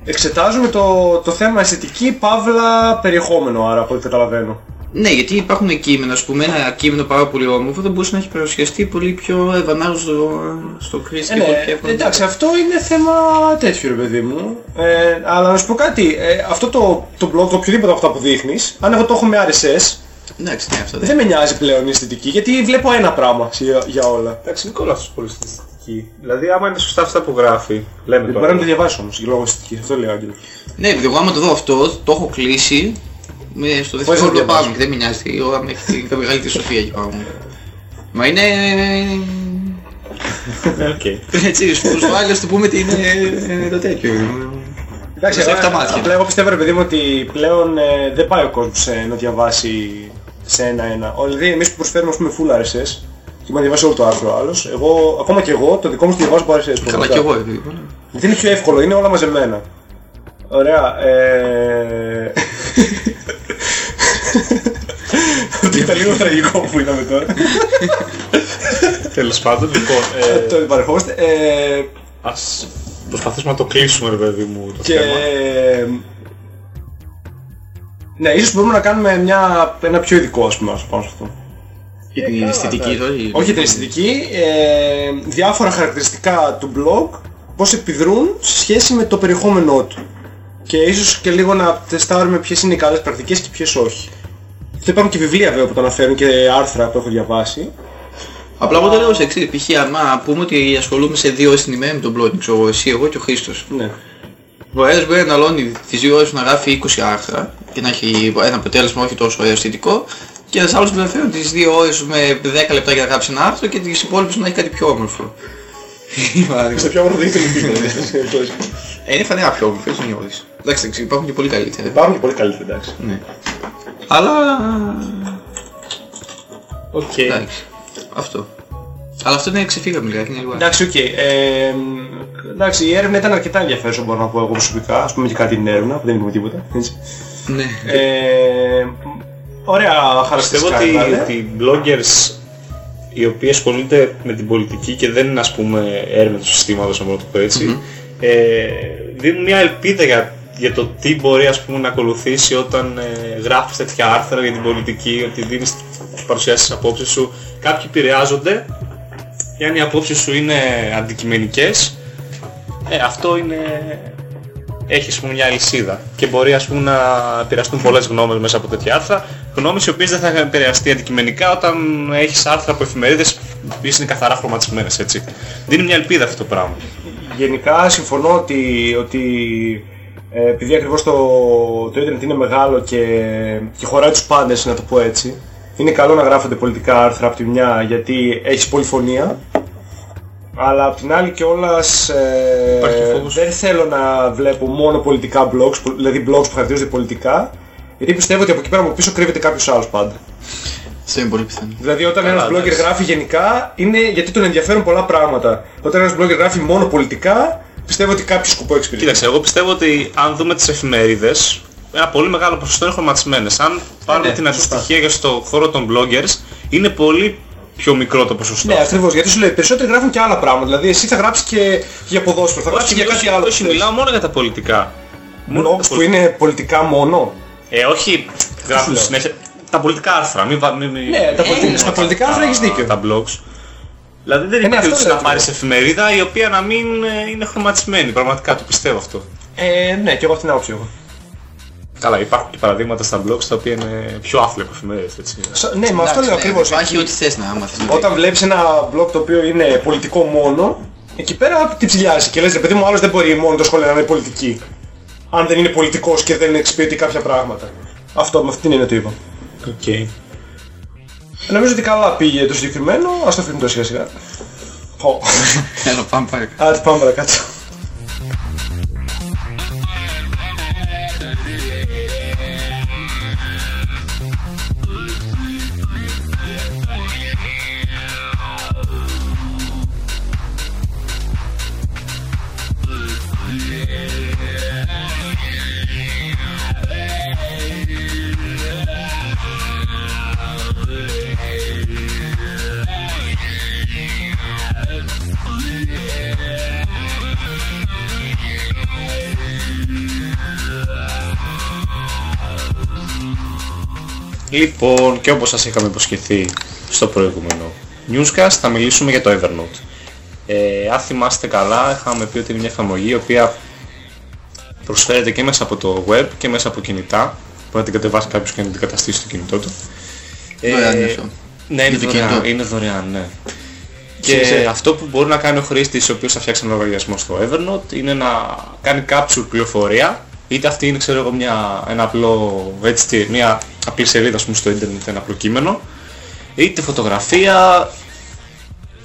Εξετάζουμε το, το θέμα αισθητική, παύλα, περιεχόμενο, άρα από ό,τι καταλαβαίνω. Ναι, γιατί υπάρχουν κείμενα, ας πούμε, ένα κείμενο πάρα πολύ όμορφο θα μπορούσε να έχει παρουσιαστεί πολύ πιο ευανάγνωστο στο χρήστη Ε, και πολύ πιο ναι, εύκολα. εντάξει, αυτό είναι θέμα τέτοιο ρε παιδί μου. Ε, αλλά να σου πω κάτι, ε, αυτό το, το blog, το οποιοδήποτε από αυτά που δείχνεις, αν εγώ το έχω με RSS, Εντάξει, ναι, αυτό δεν δεν με νοιάζει πλέον η αισθητική, γιατί βλέπω ένα πράγμα για, για όλα. Εντάξει, Νικόλα αυτός πολύ στην αισθητική. Δηλαδή, άμα είναι σωστά αυτά που γράφει, λέμε Δεν τώρα. μπορεί να το διαβάσω όμως, για λόγω αισθητικής, αυτό λέει ο Άγγελος. Ναι, επειδή εγώ άμα το δω αυτό, το έχω κλείσει με στο να δεύτερο το πάνω διαβάσω. και δεν με νοιάζει η ώρα μέχρι την τα μεγαλύτερη σοφία εκεί πάνω. Μα είναι... Ναι, οκ. Έτσι, στους άλλους το πούμε ότι είναι ε, το τέτοιο. Εντάξει, Σε εγώ, αυτά μάτια. απλά εγώ πιστεύω ρε παιδί μου ότι πλέον ε, δεν πάει ο κόσμος ε, να διαβάσει σε ένα-ένα. Δηλαδή εμείς που προσφέρουμε ας πούμε full RSS και να διαβάσει όλο το άρθρο ο άλλος, εγώ, ακόμα και εγώ το δικό μου το διαβάζω από RSS. Καλά πραγματικά. κι εγώ, επειδή. Γιατί είναι πιο εύκολο, είναι όλα μαζεμένα. Ωραία. Ε... Αυτό ήταν λίγο τραγικό που είδαμε τώρα. Τέλος πάντων, λοιπόν, ε, το παρεχόμαστε. Ε, ας προσπαθήσουμε να το κλείσουμε, ρε παιδί μου, το και... θέμα. Ναι, ίσως μπορούμε να κάνουμε μια, ένα πιο ειδικό ας πούμε πάνω σε αυτό. Για την αισθητική τώρα. ή- Όχι για την αισθητική, ε, διάφορα χαρακτηριστικά του blog, πώς επιδρούν σε σχέση με το περιεχόμενό του. Και ίσως και λίγο να τεστάρουμε ποιες είναι οι καλές πρακτικές και ποιες όχι. Αυτό υπάρχουν και βιβλία βέβαια που το αναφέρουν και άρθρα που έχω διαβάσει. Απλά εγώ το λέω ως εξής, π.χ. άμα πούμε ότι ασχολούμαι σε δύο ώρες την ημέρα με τον blog, ξέρω εγώ, εσύ, εγώ και ο Χρήστος. Ναι. Ο ένας μπορεί να αναλώνει τις δύο ώρες να γράφει 20 άρθρα και να έχει ένα αποτέλεσμα όχι τόσο αισθητικό και ένας άλλος μπορεί να φέρει τις δύο ώρες με 10 λεπτά για να γράψει ένα άρθρο και τις υπόλοιπες να έχει κάτι πιο όμορφο. Στο πιο όμορφο δεν είναι Ε, είναι φανερά πιο όμορφο, έτσι το νιώθεις. Εντάξει, εντάξει, υπάρχουν και πολύ καλύτερα. Υπάρχουν και πολύ καλύτερα εντάξει. Ναι. Αλλά... Οκ. εντάξει. Αυτό. Αλλά αυτό είναι ξεφύγαμε λίγα, είναι λίγο... Εντάξει, οκ. Ε, εντάξει, η έρευνα ήταν αρκετά ενδιαφέρουσα μπορώ να πω εγώ προσωπικά. Ας πούμε και κάτι την έρευνα, που δεν είπαμε τίποτα. Έτσι. Ναι. Ε, ωραία Πιστεύω χαρακτηριστικά. ότι, έβαλε. ότι οι bloggers οι οποίοι ασχολούνται με την πολιτική και δεν είναι ας πούμε έρευνα του συστήματος, να το πω έτσι, ε, δίνουν μια ελπίδα για, για το τι μπορεί ας πούμε να ακολουθήσει όταν ε, γράφεις τέτοια άρθρα για την πολιτική, ότι δίνεις, παρουσιάσεις τις απόψεις σου. Κάποιοι επηρεάζονται, και αν οι απόψεις σου είναι αντικειμενικές, ε, αυτό είναι έχεις ας πούμε, μια αλυσίδα και μπορεί ας πούμε, να επηρεαστούν πολλές γνώμες μέσα από τέτοια άρθρα. Γνώμες οι οποίες δεν θα είχαν επηρεαστεί αντικειμενικά όταν έχεις άρθρα από εφημερίδες οι οποίες είναι καθαρά χρωματισμένες έτσι. Δίνει μια ελπίδα αυτό το πράγμα. Γενικά συμφωνώ ότι, ότι ε, επειδή ακριβώς το, το ίντερνετ είναι μεγάλο και, και χωράει τους πάντες, να το πω έτσι, είναι καλό να γράφονται πολιτικά άρθρα από τη μια γιατί έχεις πολυφωνία, αλλά απ' την άλλη κιόλας ε, Υπάρχει φόβος. δεν θέλω να βλέπω μόνο πολιτικά blogs, που- δηλαδή blogs που χαρακτηρίζονται πολιτικά, γιατί πιστεύω ότι από εκεί πέρα από πίσω κρύβεται κάποιος άλλος πάντα. Αυτό είναι πολύ πιθανό. Δηλαδή όταν Καλά, ένας blogger εντάξει. γράφει γενικά είναι γιατί τον ενδιαφέρουν πολλά πράγματα. Όταν ένας blogger γράφει μόνο πολιτικά πιστεύω ότι κάποιο σκοπό εξυπηρετεί. Κοίταξε, εγώ πιστεύω ότι αν δούμε τις εφημερίδες, ένα πολύ μεγάλο ποσοστό είναι χρωματισμένες. Αν πάρουμε ναι, την σωστά. αντιστοιχεία για στο χώρο των bloggers, είναι πολύ πιο μικρό το ποσοστό. Ναι, ακριβώς. Γιατί σου λέει περισσότεροι γράφουν και άλλα πράγματα. Δηλαδή εσύ θα γράψεις και για ποδόσφαιρο, θα γράψεις και για κάτι άλλο. όχι, που θες. μιλάω μόνο για τα πολιτικά. Μόνο Blogs τα που είναι πολιτικά μόνο; Ε, όχι γράφουν λέω. συνέχεια. Τα πολιτικά άρθρα, μην, βα- μην, μην- Ναι, τα πολιτικά- μην- στα πολιτικά άρθρα έχεις δίκιο. Τα blogs. Δηλαδή δεν ναι, είναι αυτό περίπτωση λέω να ακριβώς. πάρεις εφημερίδα η οποία να μην ε, είναι χρωματισμένη. Πραγματικά το πιστεύω αυτό. Ε, ναι, και εγώ αυτήν την άποψη έχω. Καλά, υπάρχουν και παραδείγματα στα blogs τα οποία είναι πιο άθλια από εφημερίδες, έτσι. Σα- Ναι, με αυτό λέω Εντάξει, ναι, ακριβώς. Υπάρχει ό,τι θες να μάθεις. Όταν βλέπεις ένα blog το οποίο είναι πολιτικό μόνο, εκεί πέρα τι ψηλιάζει και λες ρε παιδί μου άλλος δεν μπορεί μόνο το σχόλιο να είναι πολιτική. Αν δεν είναι πολιτικός και δεν εξυπηρετεί κάποια πράγματα. Αυτό με αυτήν είναι το είπα. Okay. Νομίζω ότι καλά πήγε το συγκεκριμένο, ας το αφήνουμε το σιγά σιγά. Πω. Έλα, πάμε παρακάτω. Άντε πάμε παρακάτω. Λοιπόν, και όπως σας είχαμε υποσχεθεί στο προηγούμενο newscast, θα μιλήσουμε για το Evernote. Ε, αν θυμάστε καλά, είχαμε πει ότι είναι μια εφαρμογή η οποία προσφέρεται και μέσα από το web και μέσα από κινητά. Μπορεί να την κατεβάσει κάποιος και να την καταστήσει στο κινητό του. Δωρεάν είναι αυτό. Ναι, είναι Για το δωρεάν, κινητό. είναι δωρεάν, ναι. Και Ξέρεις, αυτό που μπορεί να κάνει ο χρήστης ο οποίος θα φτιάξει ένα λογαριασμό στο Evernote είναι να κάνει capture πληροφορία είτε αυτή είναι ξέρω εγώ μια, ένα απλό, έτσι, μια απλή σελίδα ας πούμε, στο ίντερνετ, ένα απλό κείμενο είτε φωτογραφία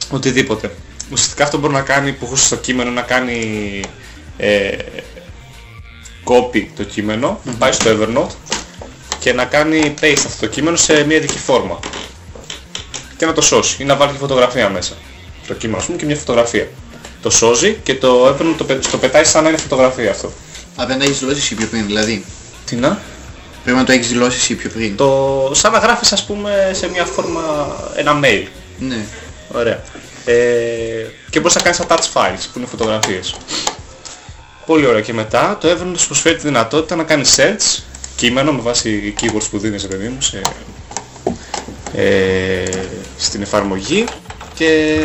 οτιδήποτε. Ουσιαστικά αυτό μπορεί να κάνει που έχω στο κείμενο να κάνει ε, copy το κείμενο, να πάει στο Evernote και να κάνει paste αυτό το κείμενο σε μια ειδική φόρμα και να το σώσει ή να βάλει και φωτογραφία μέσα. Το κείμενο ας πούμε και μια φωτογραφία. Το σώζει και το Evernote το, πε- το πετάει σαν να είναι φωτογραφία αυτό. Α, δεν έχεις δηλώσεις εσύ πιο πριν, δηλαδή. Τι να; Πρέπει να το έχεις δηλώσεις εσύ πιο πριν. Το, σαν να γράφεις ας πούμε σε μια φόρμα ένα mail. Ναι. Ωραία. Ε, και μπορείς να κάνεις attach files που είναι φωτογραφίες. Πολύ ωραία. Και μετά το Evernote σου προσφέρει τη δυνατότητα να κάνεις search κείμενο με βάση keywords που δίνεις παιδί μου σε, ε, στην εφαρμογή και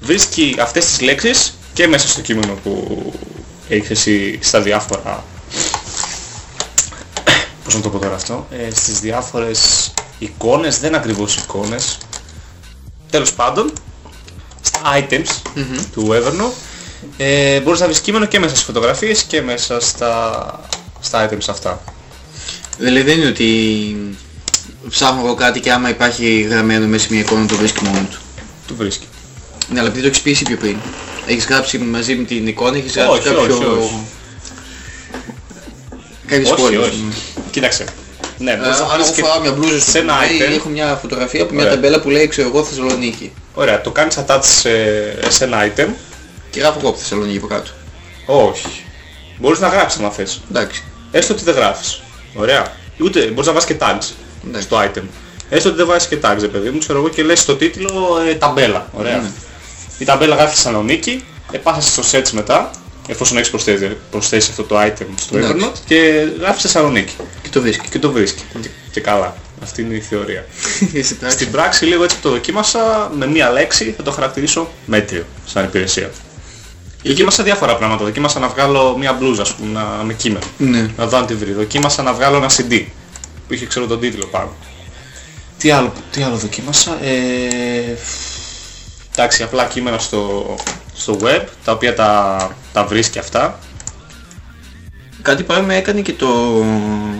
βρίσκει αυτές τις λέξεις και μέσα στο κείμενο που έχεις εσύ στα διάφορα πώς να το πω τώρα αυτό; Ε, στις διάφορες εικόνες, δεν ακριβώς εικόνες τέλος πάντων στα items του Evernote ε, μπορείς να βρεις κείμενο και μέσα στις φωτογραφίες και μέσα στα, στα items αυτά. Δηλαδή δεν είναι ότι ψάχνω εγώ κάτι και άμα υπάρχει γραμμένο μέσα σε μια εικόνα το βρίσκει μόνο του. Του βρίσκει. Ναι, αλλά επειδή το έχεις πει εσύ πιο πριν. Έχεις γράψει μαζί με την εικόνα, έχεις γράψει Όχι, κάποιο... όχι, όχι. Κάτι όχι, σχόλιο. όχι. Κοίταξε. Ναι, Ε, μπορείς να αν βάλεις εγώ και φοράω μια μπλούζα στο σε ένα κουμπί, item. έχω μια φωτογραφία από μια Ωραία. ταμπέλα που λέει ξέρω εγώ Θεσσαλονίκη. Ωραία, το κάνεις attach σε, σε ένα item. Και γράφω εγώ από Θεσσαλονίκη από κάτω. Όχι. Μπορείς να γράψεις αν θες. Εντάξει. Έστω ότι δεν γράφεις. Ωραία. Ούτε μπορείς να βάζεις και tags Εντάξει. στο item. Έστω ότι δεν βάζεις και tags, ρε παιδί μου, ξέρω εγώ και λες στο τίτλο ε, ταμπέλα. Ωραία. Ναι. Η ταμπέλα γράφει Θεσσαλονίκη, ε, πάσας στο search μετά, εφόσον έχεις προσθέσει, προσθέσει αυτό το item στο Εντάξει. Evernote και γράφεις Θεσσαλονίκη. Και το βρίσκει. Και το βρίσκει. Και, και καλά. Αυτή είναι η θεωρία. Είσαι εντάξει. Στην πράξη λίγο έτσι που το δοκίμασα, με μία λέξη θα το χαρακτηρίσω μέτριο σαν υπηρεσία. Δοκίμασα διάφορα πράγματα. Δοκίμασα να βγάλω μία μπλούζα, ας πούμε, να- με κείμενο. Ναι. Να δω αν τη βρει. Δοκίμασα να βγάλω ένα CD που είχε ξέρω τον τίτλο πάνω. Τι άλλο, τι άλλο δοκίμασα; Ε, εντάξει, απλά κείμενα στο, στο web, τα οποία τα, τα βρίσκει αυτά. Κάτι παρόμοιο έκανε και το,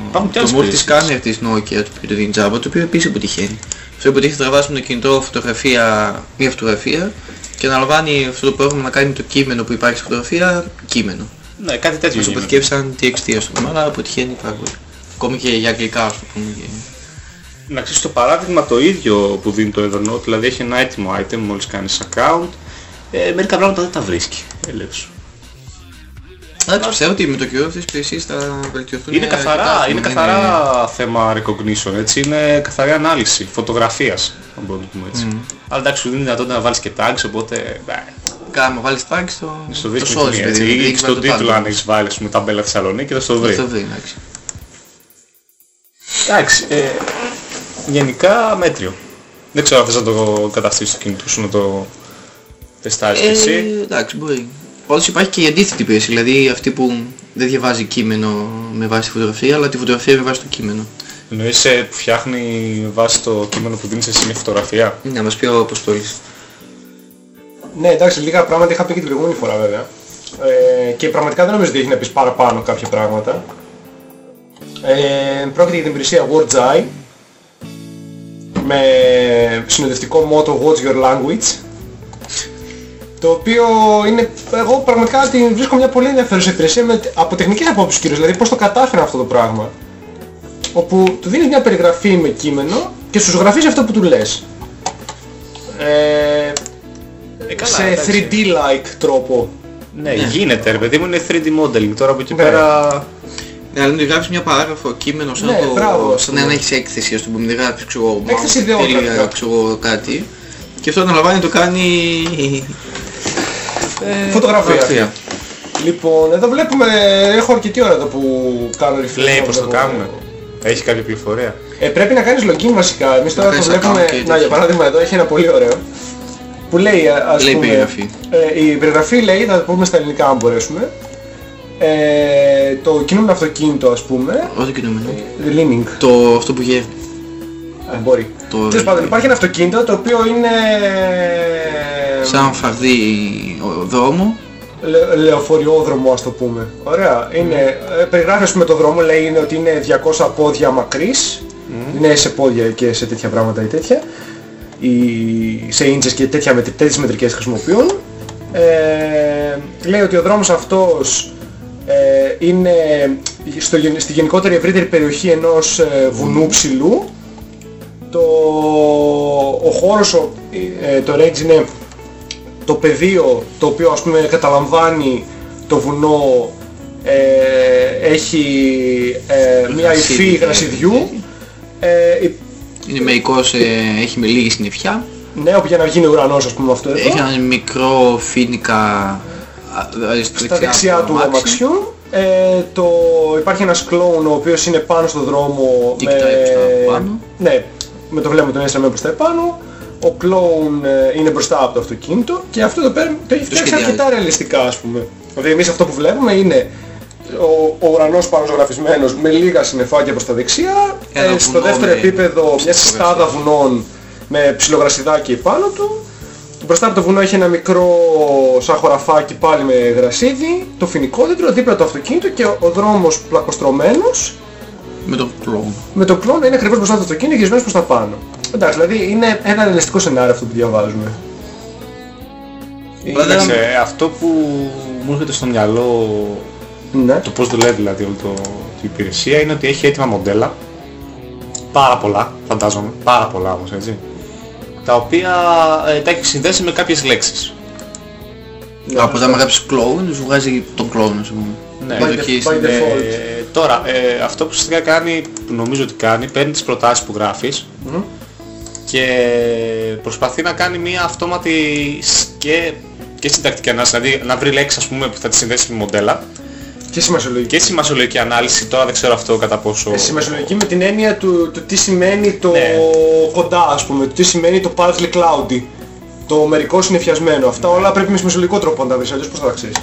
Υπάρχουν και το άλλες multi-scanner της Nokia του οποίο δίνει Java, το οποίο επίσης αποτυχαίνει. Αυτό υποτίθεται να τραβάς με το κινητό φωτογραφία, μία φωτογραφία και να λαμβάνει αυτό το πρόγραμμα να κάνει το κείμενο που υπάρχει στη φωτογραφία κείμενο. Ναι, κάτι τέτοιο Μας το γίνεται. αποθηκεύει σαν TXT ας το πούμε, αλλά αποτυχαίνει πάρα πολύ. Ακόμη και για αγγλικά ας το πούμε. Και- Να ξέρεις το παράδειγμα το ίδιο που δίνει το Evernote, δηλαδή έχει ένα έτοιμο item μόλις κάνεις account, ε, μερικά πράγματα δεν τα βρίσκει, έλεος. Εντάξει, πιστεύω ότι με το καιρό αυτές τις υπηρεσίες θα βελτιωθούν. Είναι αρκετά, καθαρά, ας πούμε, είναι δεν καθαρά θέμα recognition, έτσι, είναι καθαρή ανάλυση φωτογραφίας, αν μπορούμε να το πούμε έτσι. Αλλά εντάξει, σου δίνει δυνατότητα να βάλεις και tags, οπότε ε, Κάμα βάλεις tag στο, στο το βρίσκει με σώζεις την παιδί. έτσι. μου, Ή έχεις στον βάλει το τίτλο tag. αν έχεις βάλει, ας πούμε, ταμπέλα Θεσσαλονίκη, θα στο Θα βρει. το βρει, εντάξει. Εντάξει, ε, γενικά μέτριο. Δεν ξέρω αν θες να το καταστήσεις στο κινητό σου, να το τεστάρεις κι εσύ. Ε, εντάξει, μπορεί. Πάντως υπάρχει και η αντίθετη υπηρεσία, δηλαδή αυτή που δεν διαβάζει κείμενο με βάση τη φωτογραφία, αλλά τη φωτογραφία με βάση το κείμενο. Εννοείς ε, που φτιάχνει βάσει το κείμενο που δίνεις εσύ μια φωτογραφία; Να μας πει ο Αποστόλης. Ναι, εντάξει, λίγα πράγματα είχα πει και την προηγούμενη φορά βέβαια. Ε, και πραγματικά δεν νομίζω ότι έχει να πεις παραπάνω κάποια πράγματα. Ε, πρόκειται για την υπηρεσία WordZai με συνοδευτικό μότο What's Your Language το οποίο είναι, εγώ πραγματικά την βρίσκω μια πολύ ενδιαφέρουσα υπηρεσία με, από τεχνικές απόψεις κυρίως, δηλαδή πώς το κατάφερε αυτό το πράγμα όπου του δίνεις μια περιγραφή με κείμενο και σου ζωγραφίζει αυτό που του λες. Ε, Ε, καλά, σε εντάξει. 3D-like τρόπο. Ναι, γίνεται ρε παιδί μου, είναι 3D modeling. Τώρα από εκεί Ναι. πέρα... Ναι, αλλά να γράψεις μια παράγραφο κείμενο σαν, Ναι, το, μπράβο, ας σαν πούμε. να έχεις έκθεση, ας το πούμε, δεν γράψεις ξέρω, εγώ, Έκθεση μάλλον ιδεών, τέλεια, πρακτικά. ξέρω εγώ, κάτι. Και αυτό αναλαμβάνει να το κάνει ε, Φωτογραφία. Λοιπόν, εδώ βλέπουμε, έχω αρκετή ώρα εδώ που κάνω refresh. Λέει να πως το βλέπω. κάνουμε. Έχει κάποια πληροφορία; Ε, πρέπει να κάνεις login βασικά. Εμείς τώρα το κάνεις βλέπουμε, account και να τέτοια. για παράδειγμα εδώ έχει ένα πολύ ωραίο. Που λέει, α- ας Λέει πούμε, περιγραφή. Ε, η περιγραφή λέει, θα το πούμε στα ελληνικά αν μπορέσουμε. Ε, το κινούμενο αυτοκίνητο ας πούμε, Όχι κινούμενο. the leaning, Το αυτό που γεύει. ε, μπορεί. Το Τέλος πάντων, υπάρχει ένα αυτοκίνητο το οποίο είναι σαν φαρδί ο- δρόμο. λε, λεωφοριόδρομο ας το πούμε. Ωραία. Είναι, ε, περιγράφει ας πούμε το δρόμο, λέει είναι ότι είναι 200 πόδια μακρύς. Είναι σε πόδια και σε τέτοια πράγματα ή τέτοια. Ή σε ίντσες και τέτοια, μετρ- τέτοιες μετρικές χρησιμοποιούν. Ε, λέει ότι ο δρόμος αυτός ε, είναι στο, γεν- στη γενικότερη ευρύτερη περιοχή ενός ε, βουνού ψηλού. Το, ο χώρος, ο, ε, το range είναι το πεδίο το οποίο ας πούμε καταλαμβάνει το βουνό ε, έχει ε, μια Γρασίδι, υφή ε, γρασιδιού ε, η- Είναι μερικώς, ε, έχει με λίγη συννεφιά. ναι, όπου για να βγει ουρανός ας πούμε αυτό εδώ Έχει ένα μικρό φίνικα α, δηλαδή στο στα δεξιά του αμαξιού ε, το, υπάρχει ένας κλόουν ο οποίος είναι πάνω στο δρόμο Και κοιτάει προς τα πάνω; ναι, με το βλέμμα τον έστρεμε προς τα επάνω ο κλόουν ε, είναι μπροστά από το αυτοκίνητο και αυτό το, πέρα, το έχει φτιάξει σχεδιάζει. αρκετά ρεαλιστικά ας πούμε δηλαδή εμείς αυτό που βλέπουμε είναι ο, ο ουρανός πάνω ζωγραφισμένος με λίγα συννεφάκια προς τα δεξιά Ένα ε, στο βουνό δεύτερο με- επίπεδο μια στάδα βουνών με ψιλογρασιδάκι επάνω του Μπροστά από το βουνό έχει ένα μικρό σαν χωραφάκι πάλι με γρασίδι, το φοινικόδεντρο, δίπλα το αυτοκίνητο και ο, ο δρόμος πλακοστρωμένος Με το κλόουν. με το κλόνο είναι ακριβώς μπροστά από το αυτοκίνητο και γυρισμένος προς τα πάνω. Εντάξει, δηλαδή είναι ένα ρεαλιστικό σενάριο αυτό που διαβάζουμε. Βέβαια, Εντάξει, ε, αυτό που μου έρχεται στο μυαλό Ναι. το πώς δουλεύει δηλαδή όλη το, η υπηρεσία είναι ότι έχει έτοιμα μοντέλα πάρα πολλά φαντάζομαι, πάρα πολλά όμως έτσι τα οποία ε, τα έχεις συνδέσει με κάποιες λέξεις Από άμα γράψεις κλόουν, σου βγάζει τον κλόουν, ας πούμε. Ναι. Εδώ By εκεί the- στην- by the- default. Ε, τώρα, ε, αυτό που ουσιαστικά κάνει, που νομίζω ότι κάνει, παίρνει τις προτάσεις που γράφεις Μμμ. και προσπαθεί να κάνει μια αυτόματη σ- και, και συντακτική ανάλυση, δηλαδή να βρει λέξεις ας πούμε που θα τις συνδέσει με μοντέλα Και σημασιολογική. και σημασιολογική ανάλυση, τώρα δεν ξέρω αυτό κατά πόσο... Ε, σημασιολογική με την έννοια του, του τι σημαίνει το Ναι. κοντά ας πούμε, του τι σημαίνει το partly cloudy, το μερικό συνεφιασμένο. Αυτά όλα πρέπει με σημασιολογικό τρόπο να τα βρεις, αλλιώς πώς θα τα ξέρεις.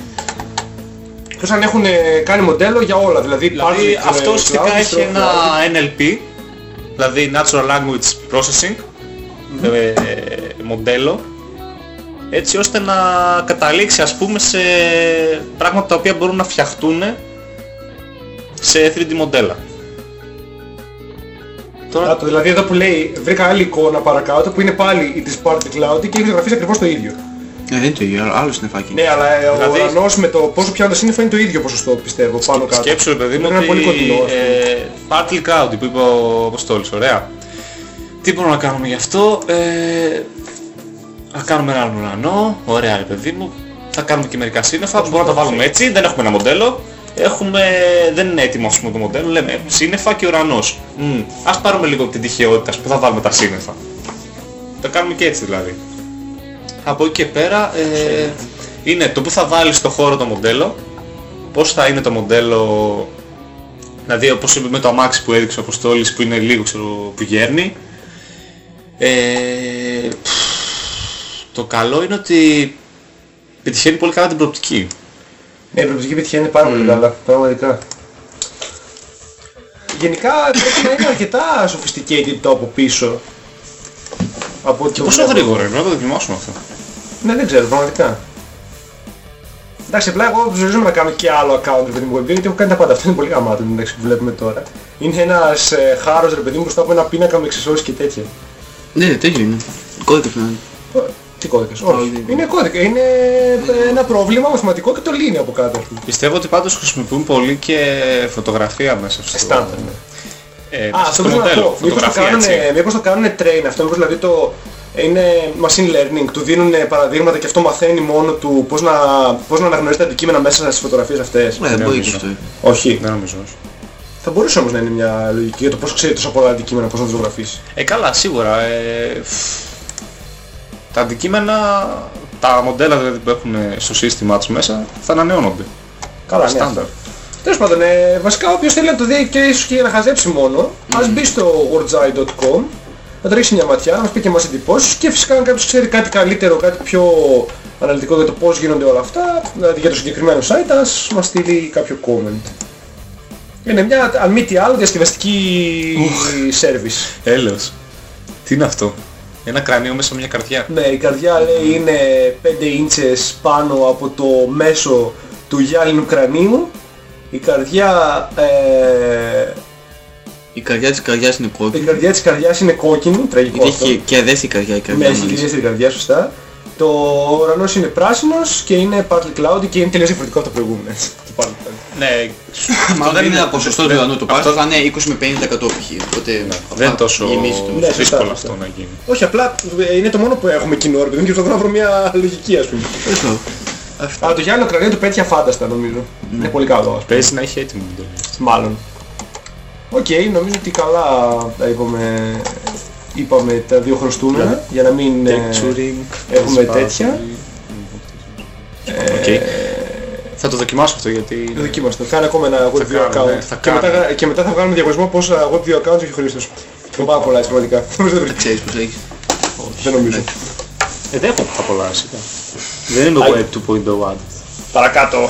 Πώς αν έχουν ε, κάνει μοντέλο για όλα, δηλαδή, Δηλαδή partly, αυτό ε, ουσιαστικά cloudy, έχει stroke ένα cloudy. NLP, δηλαδή Natural Language Processing, ε, μοντέλο, έτσι ώστε να καταλήξει ας πούμε σε πράγματα τα οποία μπορούν να φτιαχτούν σε 3D μοντέλα. Τώρα, Α, το, δηλαδή εδώ που λέει βρήκα άλλη εικόνα παρακάτω που είναι πάλι η της Party Cloud και έχει γραφεί ακριβώς το ίδιο. Ε, δεν είναι το ίδιο, άλλο συννεφάκι. Ναι, αλλά ε, Δηλαδή- ο ουρανός με το πόσο πιάνω τα σύννεφα είναι το ίδιο ποσοστό πιστεύω πάνω κάτω. σκέψου ρε παιδί μου Είναι ένα ότι πολύ κοντινό. ας πούμε. ε, Partly Cloud που είπε ο Αποστόλης, ωραία. Τι μπορούμε να κάνουμε γι' αυτό, ε, να κάνουμε έναν ουρανό, ωραία ρε παιδί μου, θα κάνουμε και μερικά σύννεφα, μπορούμε να τα βάλουμε έτσι, δεν έχουμε ένα μοντέλο, έχουμε, δεν είναι έτοιμο ας πούμε το μοντέλο, λέμε σύννεφα και ουρανός. Μμ, ας πάρουμε λίγο την τυχαιότητα που θα βάλουμε τα σύννεφα. Το κάνουμε και έτσι δηλαδή. Από εκεί και πέρα ε, είναι το που θα βάλεις στο χώρο το μοντέλο, πώς θα είναι το μοντέλο, δηλαδή όπως είπε με το αμάξι που έδειξε ο Αποστόλης που είναι λίγο ξέρω, που γέρνει. Ε, το καλό είναι ότι πετυχαίνει πολύ καλά την προοπτική. Ναι, η προοπτική πετυχαίνει πάρα πολύ καλά, πραγματικά. Γενικά πρέπει να είναι αρκετά sophisticated το από πίσω. Από ό,τι Και το πόσο βλέπω. γρήγορα είναι, να το δοκιμάσουμε αυτό. Ναι, δεν ξέρω, πραγματικά. Εντάξει, απλά εγώ ζορίζομαι να κάνω και άλλο account, ρε παιδί μου, γιατί έχω κάνει τα πάντα. Αυτό είναι πολύ γαμάτο, εντάξει, που βλέπουμε τώρα. Είναι ένας ε, χάρος, ρε παιδί μου, μπροστά από ένα πίνακα με εξισώσεις και τέτοια. Ναι, τέτοιο είναι. Κώδικας να είναι. Ε, Τι κώδικας, όχι. Όχι. Είναι κώδικα, είναι ε, ένα πρόβλημα μαθηματικό και το λύνει από κάτω, ας πούμε. Πιστεύω ότι πάντως χρησιμοποιούν πολύ και φωτογραφία μέσα στο, Στάνταρ, ναι. ε, Α, μέσα αυτό στο πρέπει να μοντέλο. πω. Μήπως το, Φωτογραφία, έτσι. κάνουνε, μήπως το κάνουνε train αυτό, μήπως δηλαδή το είναι machine learning, του δίνουν παραδείγματα και αυτό μαθαίνει μόνο του πώς να, πώς να αναγνωρίσει τα αντικείμενα μέσα στις φωτογραφίες αυτές. Ναι, δεν μπορεί και νομίζω. αυτό. Όχι. Δεν νομίζω. όχι. Θα μπορούσε όμως να είναι μια λογική για το πώς ξέρει τόσο πολλά αντικείμενα, πώς να τους ζωγραφίσεις. Ε, καλά, σίγουρα. Ε, τα αντικείμενα, τα μοντέλα δηλαδή που έχουν στο σύστημά τους μέσα θα ανανεώνονται. Καλά, ναι. Στάνταρ. Τέλος πάντων, ε, βασικά όποιος θέλει να το δει και ίσως και για να χαζέψει μόνο, ας μπει στο wordjai.com, να τρέξει μια ματιά, να μας πει και μας εντυπώσεις και φυσικά αν κάποιος ξέρει κάτι καλύτερο, κάτι πιο αναλυτικό για το πώς γίνονται όλα αυτά, δηλαδή για το συγκεκριμένο site, ας μας στείλει κάποιο comment. Είναι μια, αν μη τι άλλο, διασκευαστική service. Έλεος. Τι είναι αυτό; Ένα κρανίο μέσα σε μια καρδιά. Ναι, η καρδιά λέει είναι 5 ίντσες πάνω από το μέσο του γυάλινου κρανίου. Η καρδιά ε, Η καρδιά της καρδιάς είναι Η κόκκινη. καρδιά της καρδιάς είναι κόκκινη, τραγικό Γιατί αυτό. έχει και αδέστη καρδιά η Ναι, καρδιά έχει μάλιστα. κυρία στην καρδιά, σωστά. Το ουρανός είναι πράσινος και είναι partly cloudy και είναι τελείως διαφορετικό από το προηγούμενο. έτσι. Το partly cloudy. Ναι, Μα αυτό δεν είναι ένα ποσοστό του ουρανού, το αυτό- πάρτι θα είναι 20 με 50% π.χ. Οπότε Δεν είναι τόσο γεμίσει το. Ναι, σωστά, δύσκολο σωστά. αυτό να γίνει. Όχι, απλά ε, είναι το μόνο που έχουμε κοινό, ρε παιδί μου, και προσπαθώ να βρω μια λογική, ας πούμε. Αυτό. Αυτό. Αλλά το γυάλινο κρανίο το πέτυχε αφάνταστα, νομίζω. Είναι πολύ καλό, ας πούμε. Παίζει να έχει έτοιμο το Μάλλον. Οκ, νομίζω ότι καλά τα είπαμε, είπαμε τα δύο χρωστούμενα, για να μην... ε, έχουμε τέτοια. Οκ. Θα το δοκιμάσω αυτό γιατί... Δοκίμασ' το. Κάνε ακόμα ένα web 2 κάνω, account. ναι, θα και, μετά, κάνω. και μετά θα βγάλουμε διαγωνισμό πόσα web 2 accounts έχει ο Χρήστος. Το πάρα πολλά έτσι πραγματικά. Νομίζω δεν βρίσκει. Ξέρεις πως έχεις. Δεν νομίζω. Ε, δεν έχω θα πολλά σιγά. Δεν είμαι Άι. web 2.0 ad. Παρακάτω.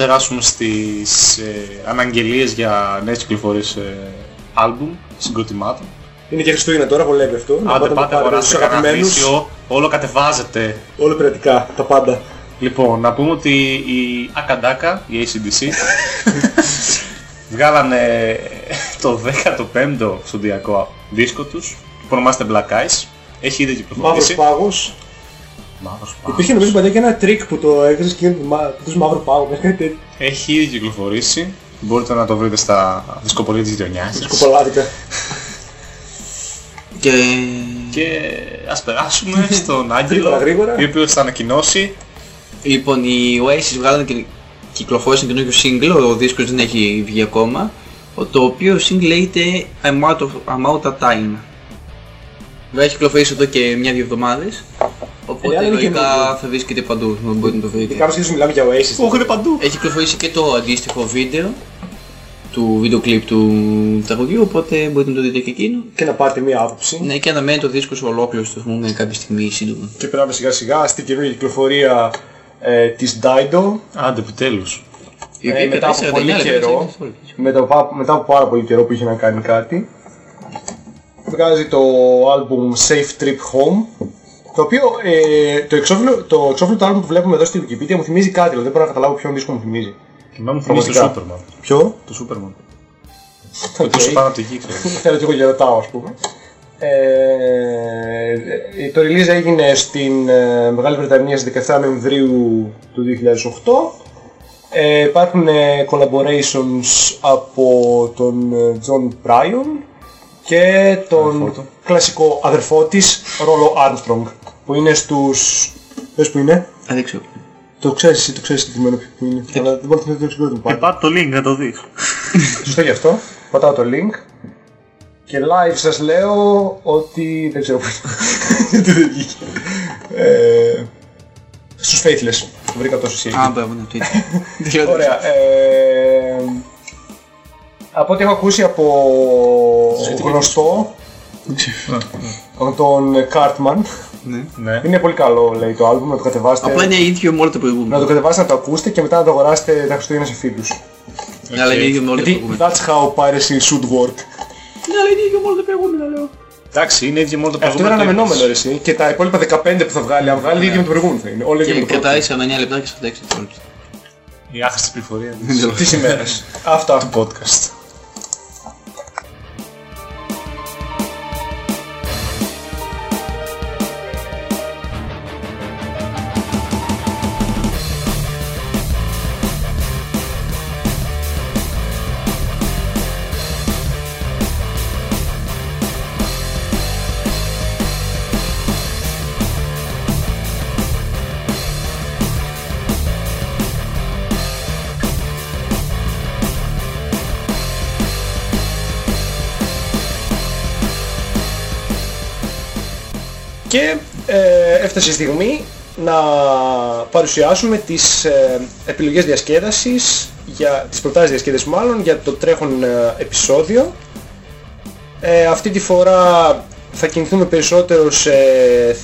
Περάσουμε στις ε, αναγγελίες για νέες κυκλοφορίες ε, άλμπουμ συγκροτημάτων. Είναι και Χριστούγεννα τώρα, βολεύει αυτό. Να Άντε να πάτε πάρετε αγοράστε τους κανένα αγαπημένους. δίσιο, όλο κατεβάζετε. Όλο πειρατικά, τα πάντα. Λοιπόν, να πούμε ότι η Ακαντάκα, η ACDC, βγάλανε το 15ο στοντιακό δίσκο τους, που ονομάζεται Black Eyes. Έχει ήδη Μαύρος κυκλοφορήσει. πάγος. Μαύρος πάγος. Υπήρχε νομίζω παλιά και ένα τρικ που το έκρινες και τους μαύρο πάγο. με κάτι τέτοιο. Έχει ήδη κυκλοφορήσει. Μπορείτε να το βρείτε στα δισκοπωλεία της γειτονιάς σας. Δισκοπωλάδικα. Και... Και ας περάσουμε στον Άγγελο, Γρήγορα, γρήγορα. ο οποίος θα ανακοινώσει Λοιπόν, οι Oasis βγάλανε και κυκλοφόρησαν καινούριο single, ο δίσκος δεν έχει βγει ακόμα, το οποίο single λέγεται I'm out of, I'm out of time. Βέβαια έχει κυκλοφορήσει εδώ και μια-δύο εβδομάδες, Ε, οπότε αλλά είναι λογικά καινούριο. θα βρίσκεται παντού, μπορείτε να το βρείτε. Κάπως σχέση μιλάμε για Oasis. Έχουν παντού. Έχει κυκλοφορήσει και το αντίστοιχο βίντεο του βίντεο κλιπ του τραγουδιού, οπότε μπορείτε να το δείτε και εκείνο. Και να πάρετε μία άποψη. Ναι, και αναμένει το δίσκο σου ολόκληρο, το θυμούμε κάποια στιγμή σύντομα. Και περάμε σιγά σιγά στην καινούργια κυκλοφορία ε, της Dido. Άντε επιτέλους. Η Ε, οποία μετά από 49 πολύ λεπτά, καιρό. έτσι, έτσι. μετά, από- μετά από πάρα πολύ καιρό που είχε να κάνει κάτι βγάζει το album Safe Trip Home το οποίο ε, το εξώφυλλο το, εξώφυλλο του album που βλέπουμε εδώ στη Wikipedia μου θυμίζει κάτι, δηλαδή δεν μπορώ να καταλάβω ποιον δίσκο μου θυμίζει. Και να μου θυμίζει το Πραγματικά. Σούπερμαν. Ποιο; Το Σούπερμαν. Okay. Τόσο πάνω από τη γη, ξέρεις. Θέλω και εγώ για ρωτάω ας πούμε. Ε, το release έγινε στην ε, Μεγάλη Βρετανία στις 17 Νοεμβρίου του 2008. Ε, υπάρχουν ε, collaborations από τον ε, John Bryan και τον κλασικό αδερφό της Ρόλο Armstrong που είναι στους... Πες που είναι; Α, δεν ξέρω. Το ξέρεις εσύ, το ξέρεις συγκεκριμένο που είναι. Αλλά δεν μπορώ να θυμηθώ το συγκεκριμένο του Και πάρει. πάτε το link να το δεις. Σωστό γι' αυτό. Πατάω το link. Και live σας λέω ότι δεν ξέρω πού είναι. Τι δεν βγήκε. Ε, στους Faithless. Το βρήκα τόσο εσύ. Α, μπράβο, ναι, το είδα. Ωραία. Ε, από ό,τι έχω ακούσει από γνωστό, από τον Cartman. Ναι. Ναι. Είναι πολύ καλό λέει το άλμπουμ, να το κατεβάσετε. Απλά είναι ίδιο με όλο το Να το προηγούμενο. κατεβάσετε να το ακούσετε και μετά να το αγοράσετε τα Χριστούγεννα σε φίλους. Ναι, αλλά είναι ίδιο με όλο το Γιατί προηγούμενο. that's how piracy should work. Ναι, αλλά είναι ίδιο με όλο το προηγούμενο, λέω. Εντάξει, είναι ίδιο μόνο το Αυτό είναι προηγούμενο. αναμενόμενο ρε εσύ. Και τα υπόλοιπα 15 που θα βγάλει, αν βγάλει ίδιο με το προηγούμενο θα είναι. Όλα ίδιο με Και το πρώτο. κρατάει 49 λεπτά και 46 δευτερόλεπτα. Η άχρηστη πληροφορία Τις ημέρες. Αυτά. του podcast. Και ε, έφτασε η στιγμή να παρουσιάσουμε τις ε, επιλογές διασκέδασης, για, τις προτάσεις διασκέδασης μάλλον, για το τρέχον ε, επεισόδιο. Ε, αυτή τη φορά θα κινηθούμε περισσότερο σε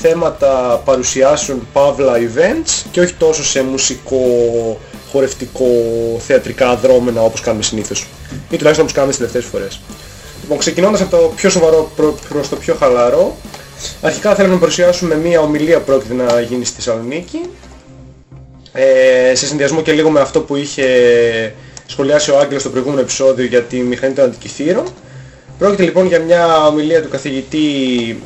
θέματα παρουσιάσεων παύλα events και όχι τόσο σε μουσικό, χορευτικό, θεατρικά δρόμενα όπως κάνουμε συνήθως. Ή τουλάχιστον όπως κάνουμε τις τελευταίες φορές. Λοιπόν, ξεκινώντας από το πιο σοβαρό προ- προς το πιο χαλαρό, αρχικά θέλουμε να παρουσιάσουμε μία ομιλία που πρόκειται να γίνει στη Θεσσαλονίκη. Ε, σε συνδυασμό και λίγο με αυτό που είχε σχολιάσει ο Άγγελος στο προηγούμενο επεισόδιο για τη μηχανή των αντικειθήρων. Πρόκειται λοιπόν για μια ομιλία του καθηγητή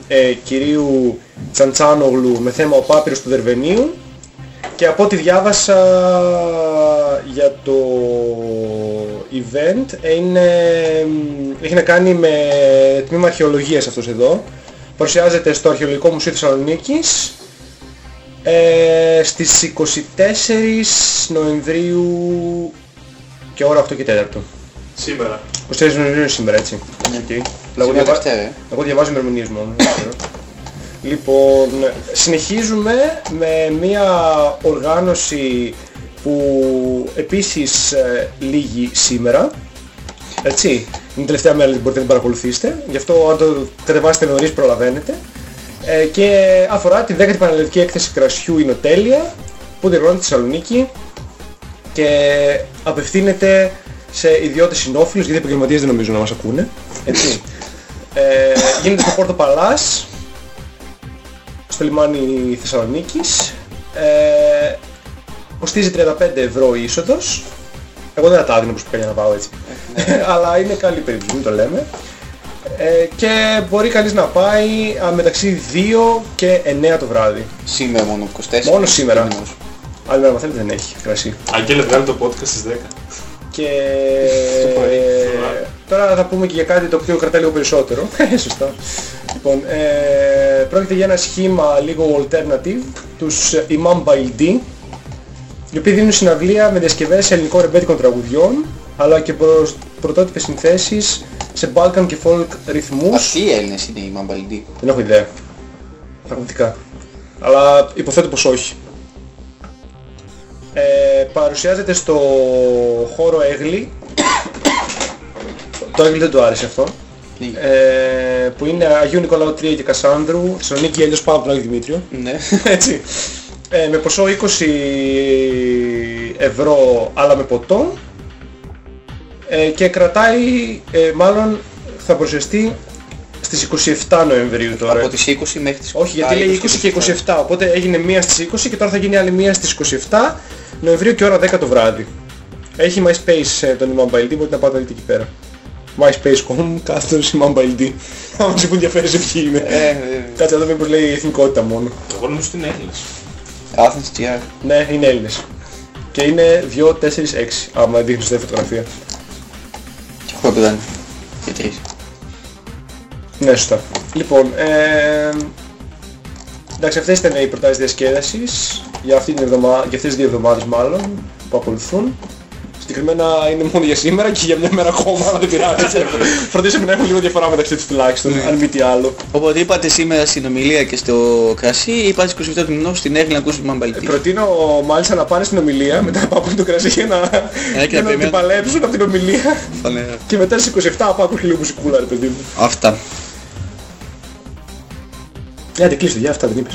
ε, κυρίου Τσαντσάνογλου με θέμα ο Πάπυρος του Δερβενίου και από ό,τι διάβασα για το event είναι, έχει να κάνει με τμήμα αρχαιολογίας αυτός εδώ. Παρουσιάζεται στο Αρχαιολογικό Μουσείο Θεσσαλονίκης ε, στις 24 Νοεμβρίου και ώρα 8 και 4. Σήμερα. 24 Νοεμβρίου είναι σήμερα έτσι. Okay. Εγώ, Σήμερα διαβα... Δευτέρα, ε. Εγώ διαβάζω ημερομηνίες μόνο. δεν ξέρω. λοιπόν, συνεχίζουμε με μια οργάνωση που επίσης ε, λύγει σήμερα. Έτσι. Είναι η τελευταία μέρα που μπορείτε να την παρακολουθήσετε. Γι' αυτό αν το κατεβάσετε νωρίς προλαβαίνετε. Ε, και αφορά τη 10η Πανελλαδική Έκθεση Κρασιού Ινοτέλεια που διοργανώνεται στη Θεσσαλονίκη και απευθύνεται σε ιδιώτες συνόφιλους γιατί οι επαγγελματίες δεν νομίζω να μας ακούνε. Έτσι. Ε, γίνεται στο Πόρτο Παλάς στο λιμάνι Θεσσαλονίκης. Ε, κοστίζει 35 ευρώ η είσοδος. Εγώ δεν θα τα έδινα προσωπικά για να πάω έτσι. Αλλά είναι καλή περίπτωση, μην το λέμε. Ε, και μπορεί κανείς να πάει α, μεταξύ 2 και 9 το βράδυ. Σήμερα μόνο 24. Μόνο σήμερα. Επόμενος. Άλλη μέρα θέλετε δεν έχει κρασί. Αγγέλε βγάλει το podcast στις 10. Και τώρα θα πούμε και για κάτι το οποίο κρατάει λίγο περισσότερο. Ε, Σωστά. Λοιπόν, ε, πρόκειται για ένα σχήμα λίγο alternative, τους ε, Imam Baildi, οι οποίοι δίνουν συναυλία με διασκευές ελληνικών ρεμπέτικων τραγουδιών, αλλά και προς, πρωτότυπες συνθέσεις σε Balkan και folk ρυθμούς. Αυτοί οι Έλληνες είναι οι Μαμπαλντοί. Δεν έχω ιδέα. Πραγματικά. Αλλά υποθέτω πως όχι. Ε, παρουσιάζεται στο χώρο Έγλη. το Έγλη δεν του άρεσε αυτό. Ε, που είναι Αγίου Νικολάου 3 και Κασάνδρου. Θεσσαλονίκη Έλιος πάνω από τον Άγιο Δημήτριο. Ναι. Έτσι. Ε, με ποσό 20 ευρώ αλλά με ποτό. Ε, και κρατάει, ε, μάλλον θα παρουσιαστεί στις 27 Νοεμβρίου τώρα. Από τις 20 μέχρι τις 27. Όχι, γιατί λέει 20 και 27, οπότε έγινε μία στις 20 και τώρα θα γίνει άλλη μία στις 27 Νοεμβρίου και ώρα 10 το βράδυ. Έχει MySpace ε, τον Imam Baildi, μπορείτε να πάτε να δείτε εκεί πέρα. MySpace.com, κάθετος Imam Baildi. Αν μας που ενδιαφέρει σε ποιοι είναι. Ε, ε, Κάτσε εδώ μήπως λέει εθνικότητα μόνο. Εγώ νομίζω ότι είναι Έλληνες. Athens GR. Ναι, είναι Έλληνες. Και είναι 2, 4, 6, άμα δείχνεις τη φωτογραφία. Και έχω πεδάνει. Και τρεις. Ναι, σωστά. Λοιπόν, ε, εντάξει, αυτές ήταν οι προτάσεις διασκέδασης για, αυτή την εβδομα... για αυτές τις δύο εβδομάδες μάλλον που ακολουθούν. Συγκεκριμένα είναι μόνο για σήμερα και για μια μέρα ακόμα, αλλά δεν πειράζει. Φροντίσαμε να έχουμε λίγο διαφορά μεταξύ τους τουλάχιστον, αν μη τι άλλο. Οπότε είπατε σήμερα στην ομιλία και στο κρασί, είπατε 27 του μηνός στην Έγκλη να ακούσετε Μαμπαλντή. Προτείνω μάλιστα να πάνε στην ομιλία, μετά να πάμε το κρασί για να, και για να να την περιμένω. παλέψουν από την ομιλία. Φανερά. Και μετά στις 27 πάω λίγο μουσικούλα ρε παιδί μου. Αυτά. Άντε κλείστο, για αυτά δεν είπες.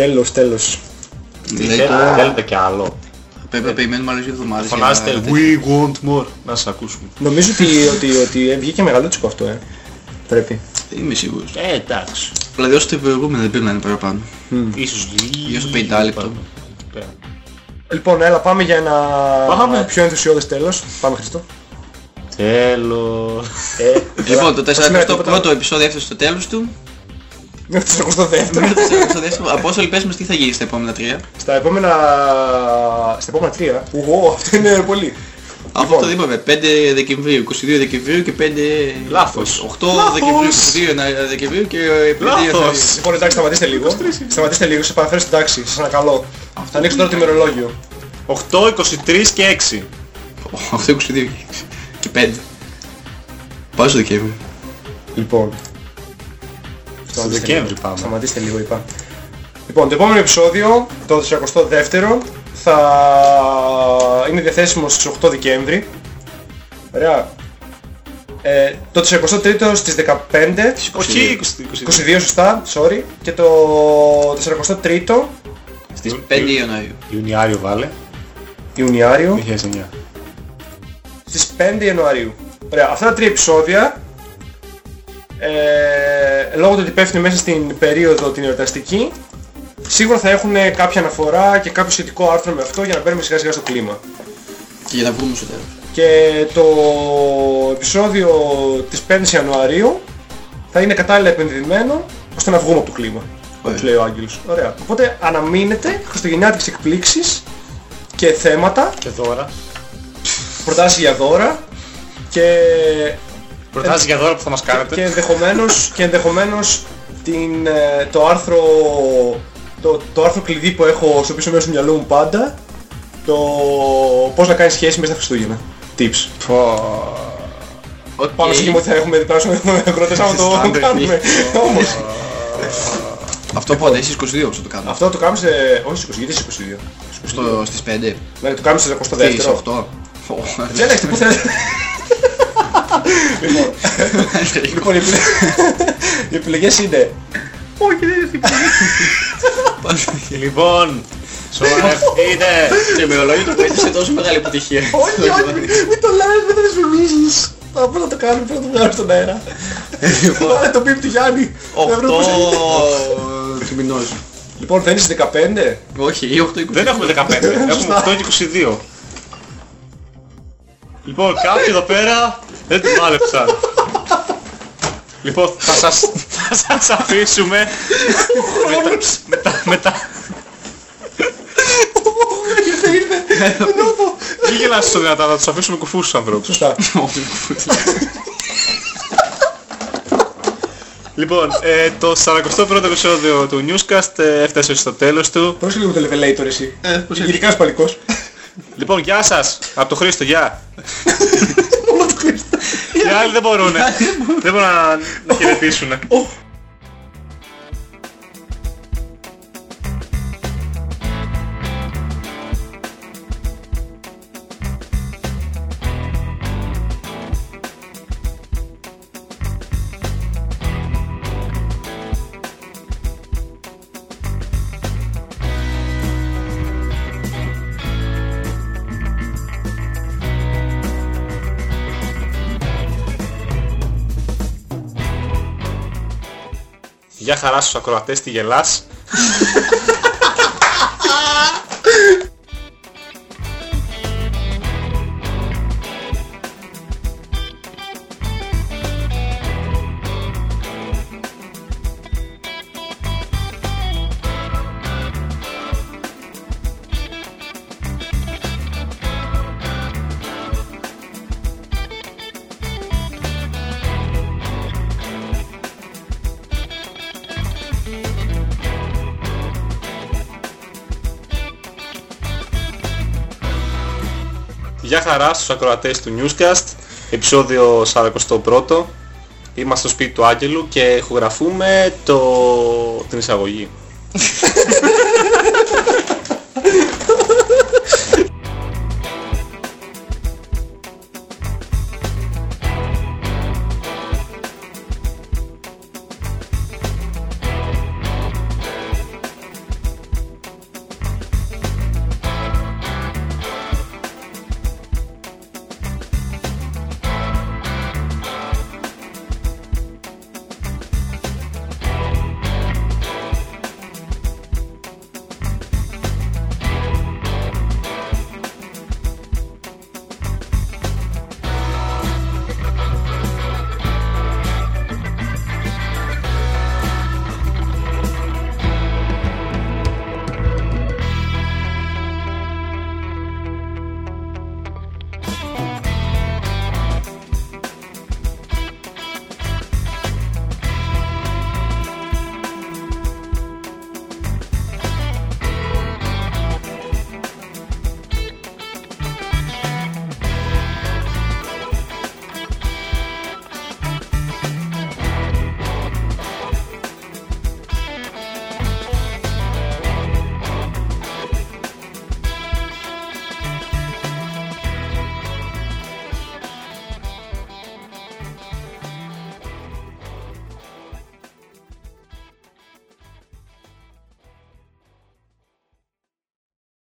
Τέλος, τέλος. Λέει Θέλετε, το... θέλετε κι άλλο. Πρέπει να περιμένουμε άλλες δύο εβδομάδες. για Φωνάζετε να- We want more. Να σας ακούσουμε. Νομίζω ότι, ότι, ότι βγήκε μεγαλούτσικο αυτό, ε. Πρέπει. Δεν είμαι σίγουρος. Ε, εντάξει. Δηλαδή όσο το προηγούμενο δεν πρέπει να είναι παραπάνω. Ίσως λίγο. Γύρω στο 50 λεπτό. Πέρα. Λοιπόν, έλα πάμε για ένα Πάμε. πιο ενθουσιώδες τέλος. Πάμε Χριστό. Τέλος. Ε, Λοιπόν, το θα σημαίνει 41ο τίποτα. πρώτο επεισόδιο έφτασε στο τέλος του. Μέχρι το 42ο. Μέχρι το 42ο. Από όσο λυπές μας τι θα γίνει στα επόμενα τρία; Στα επόμενα... Στα επόμενα τρία. Ουγω, αυτό είναι πολύ. Αυτό το είπαμε. 5 Δεκεμβρίου, 22 Δεκεμβρίου και 5... Λάθος. 8 Δεκεμβρίου, 22 Δεκεμβρίου και 5 Λάθος. Λοιπόν, εντάξει, σταματήστε λίγο. Σταματήστε λίγο, σας παραφέρω στην τάξη. Σας ανακαλώ. Θα ανοίξω τώρα το ημερολόγιο. 8, 23 και 6. 8, 22 και 5. Πάω στο Δεκέμβριο. Λοιπόν. Σταματήστε Δεκέμβρη λίγο. πάμε. Σταματήστε λίγο, είπα. Λοιπόν, το επόμενο επεισόδιο, το 42ο, θα είναι διαθέσιμο στις 8 Δεκέμβρη. Ωραία. Ε, το 43ο στις 15, Όχι, 22. 22 σωστά, sorry. Και το 43ο Στις 5 Ιανουαρίου. Ιουνιάριο βάλε. Ιουνιάριο 2009. στις 5 Ιανουαρίου. Ωραία, αυτά τα τρία επεισόδια ε, λόγω του ότι πέφτουν μέσα στην περίοδο την εορταστική σίγουρα θα έχουν κάποια αναφορά και κάποιο σχετικό άρθρο με αυτό για να μπαίνουμε σιγά σιγά στο κλίμα. Και για να βγούμε στο τέλος. Και το επεισόδιο της 5ης Ιανουαρίου θα είναι κατάλληλα επενδυμένο ώστε να βγούμε από το κλίμα. Όπως Ωραία. λέει ο Άγγελος. Ωραία. Οπότε αναμείνετε χριστουγεννιάτικες εκπλήξεις και θέματα, Και τώρα. προτάσεις για δώρα και Προτάσεις για δώρα που θα μας και κάνετε. ενδεχομένως, και ενδεχομένως την, ε, το άρθρο το, το άρθρο κλειδί που έχω στο πίσω μέρος του μυαλού μου πάντα το πώς να κάνεις σχέση μέσα στα Χριστούγεννα. Tips. OK. Πάω στοίχημα ότι θα έχουμε διπλάσιους ακροατές άμα το Άντε, κάνουμε. Όμως, Αυτό πότε, στις 22 θα το κάνουμε. αυτό το κάνουμε σε... όχι στις 20, γιατί στις 22. Στο, στις 5. Ναι, το κάνουμε σε 22. Στις 8. Τι έλεγχτε που θέλετε. Λοιπόν, λοιπόν, οι επιλε- οι επιλογές είναι... Όχι, δεν είναι Λοιπόν, σοβαρευτείτε. Το ημερολόγιο του πέτυχε σε τόσο μεγάλη επιτυχία. Όχι, όχι, μην το λες, μην το δεσμεμίζεις. Θα πώς να το κάνουμε, πώς να το βγάλουμε στον αέρα. Βάλε το πίπ του Γιάννη. Δεν βρω πώς είναι. 8 του μηνός. Λοιπόν, δεν είσαι 15. Όχι, ή 8 Δεν έχουμε 15, έχουμε 8 και 22. Λοιπόν, κάποιοι εδώ πέρα δεν την μάλεψαν. Λοιπόν, θα σας, θα σας αφήσουμε μετά, μετά, μετά. Μην γελάσεις στο δυνατά, θα τους αφήσουμε κουφούς τους ανθρώπους. Σωστά. Λοιπόν, ε, το 41ο επεισόδιο του Newscast ε, έφτασε στο τέλος του. Πρόσεχε λίγο το levelator εσύ. Ε, πώς είναι. Γενικά παλικός. Λοιπόν, γεια σας! Από το Χρήστο, γεια! Οι άλλοι δεν μπορούν. δεν μπορούν να, να χαιρετήσουν. Χαρά στους ακροατές, τι γελάς. χαρά στους ακροατές του Newscast, επεισόδιο 41. Είμαστε στο σπίτι του Άγγελου και ηχογραφούμε το... την εισαγωγή.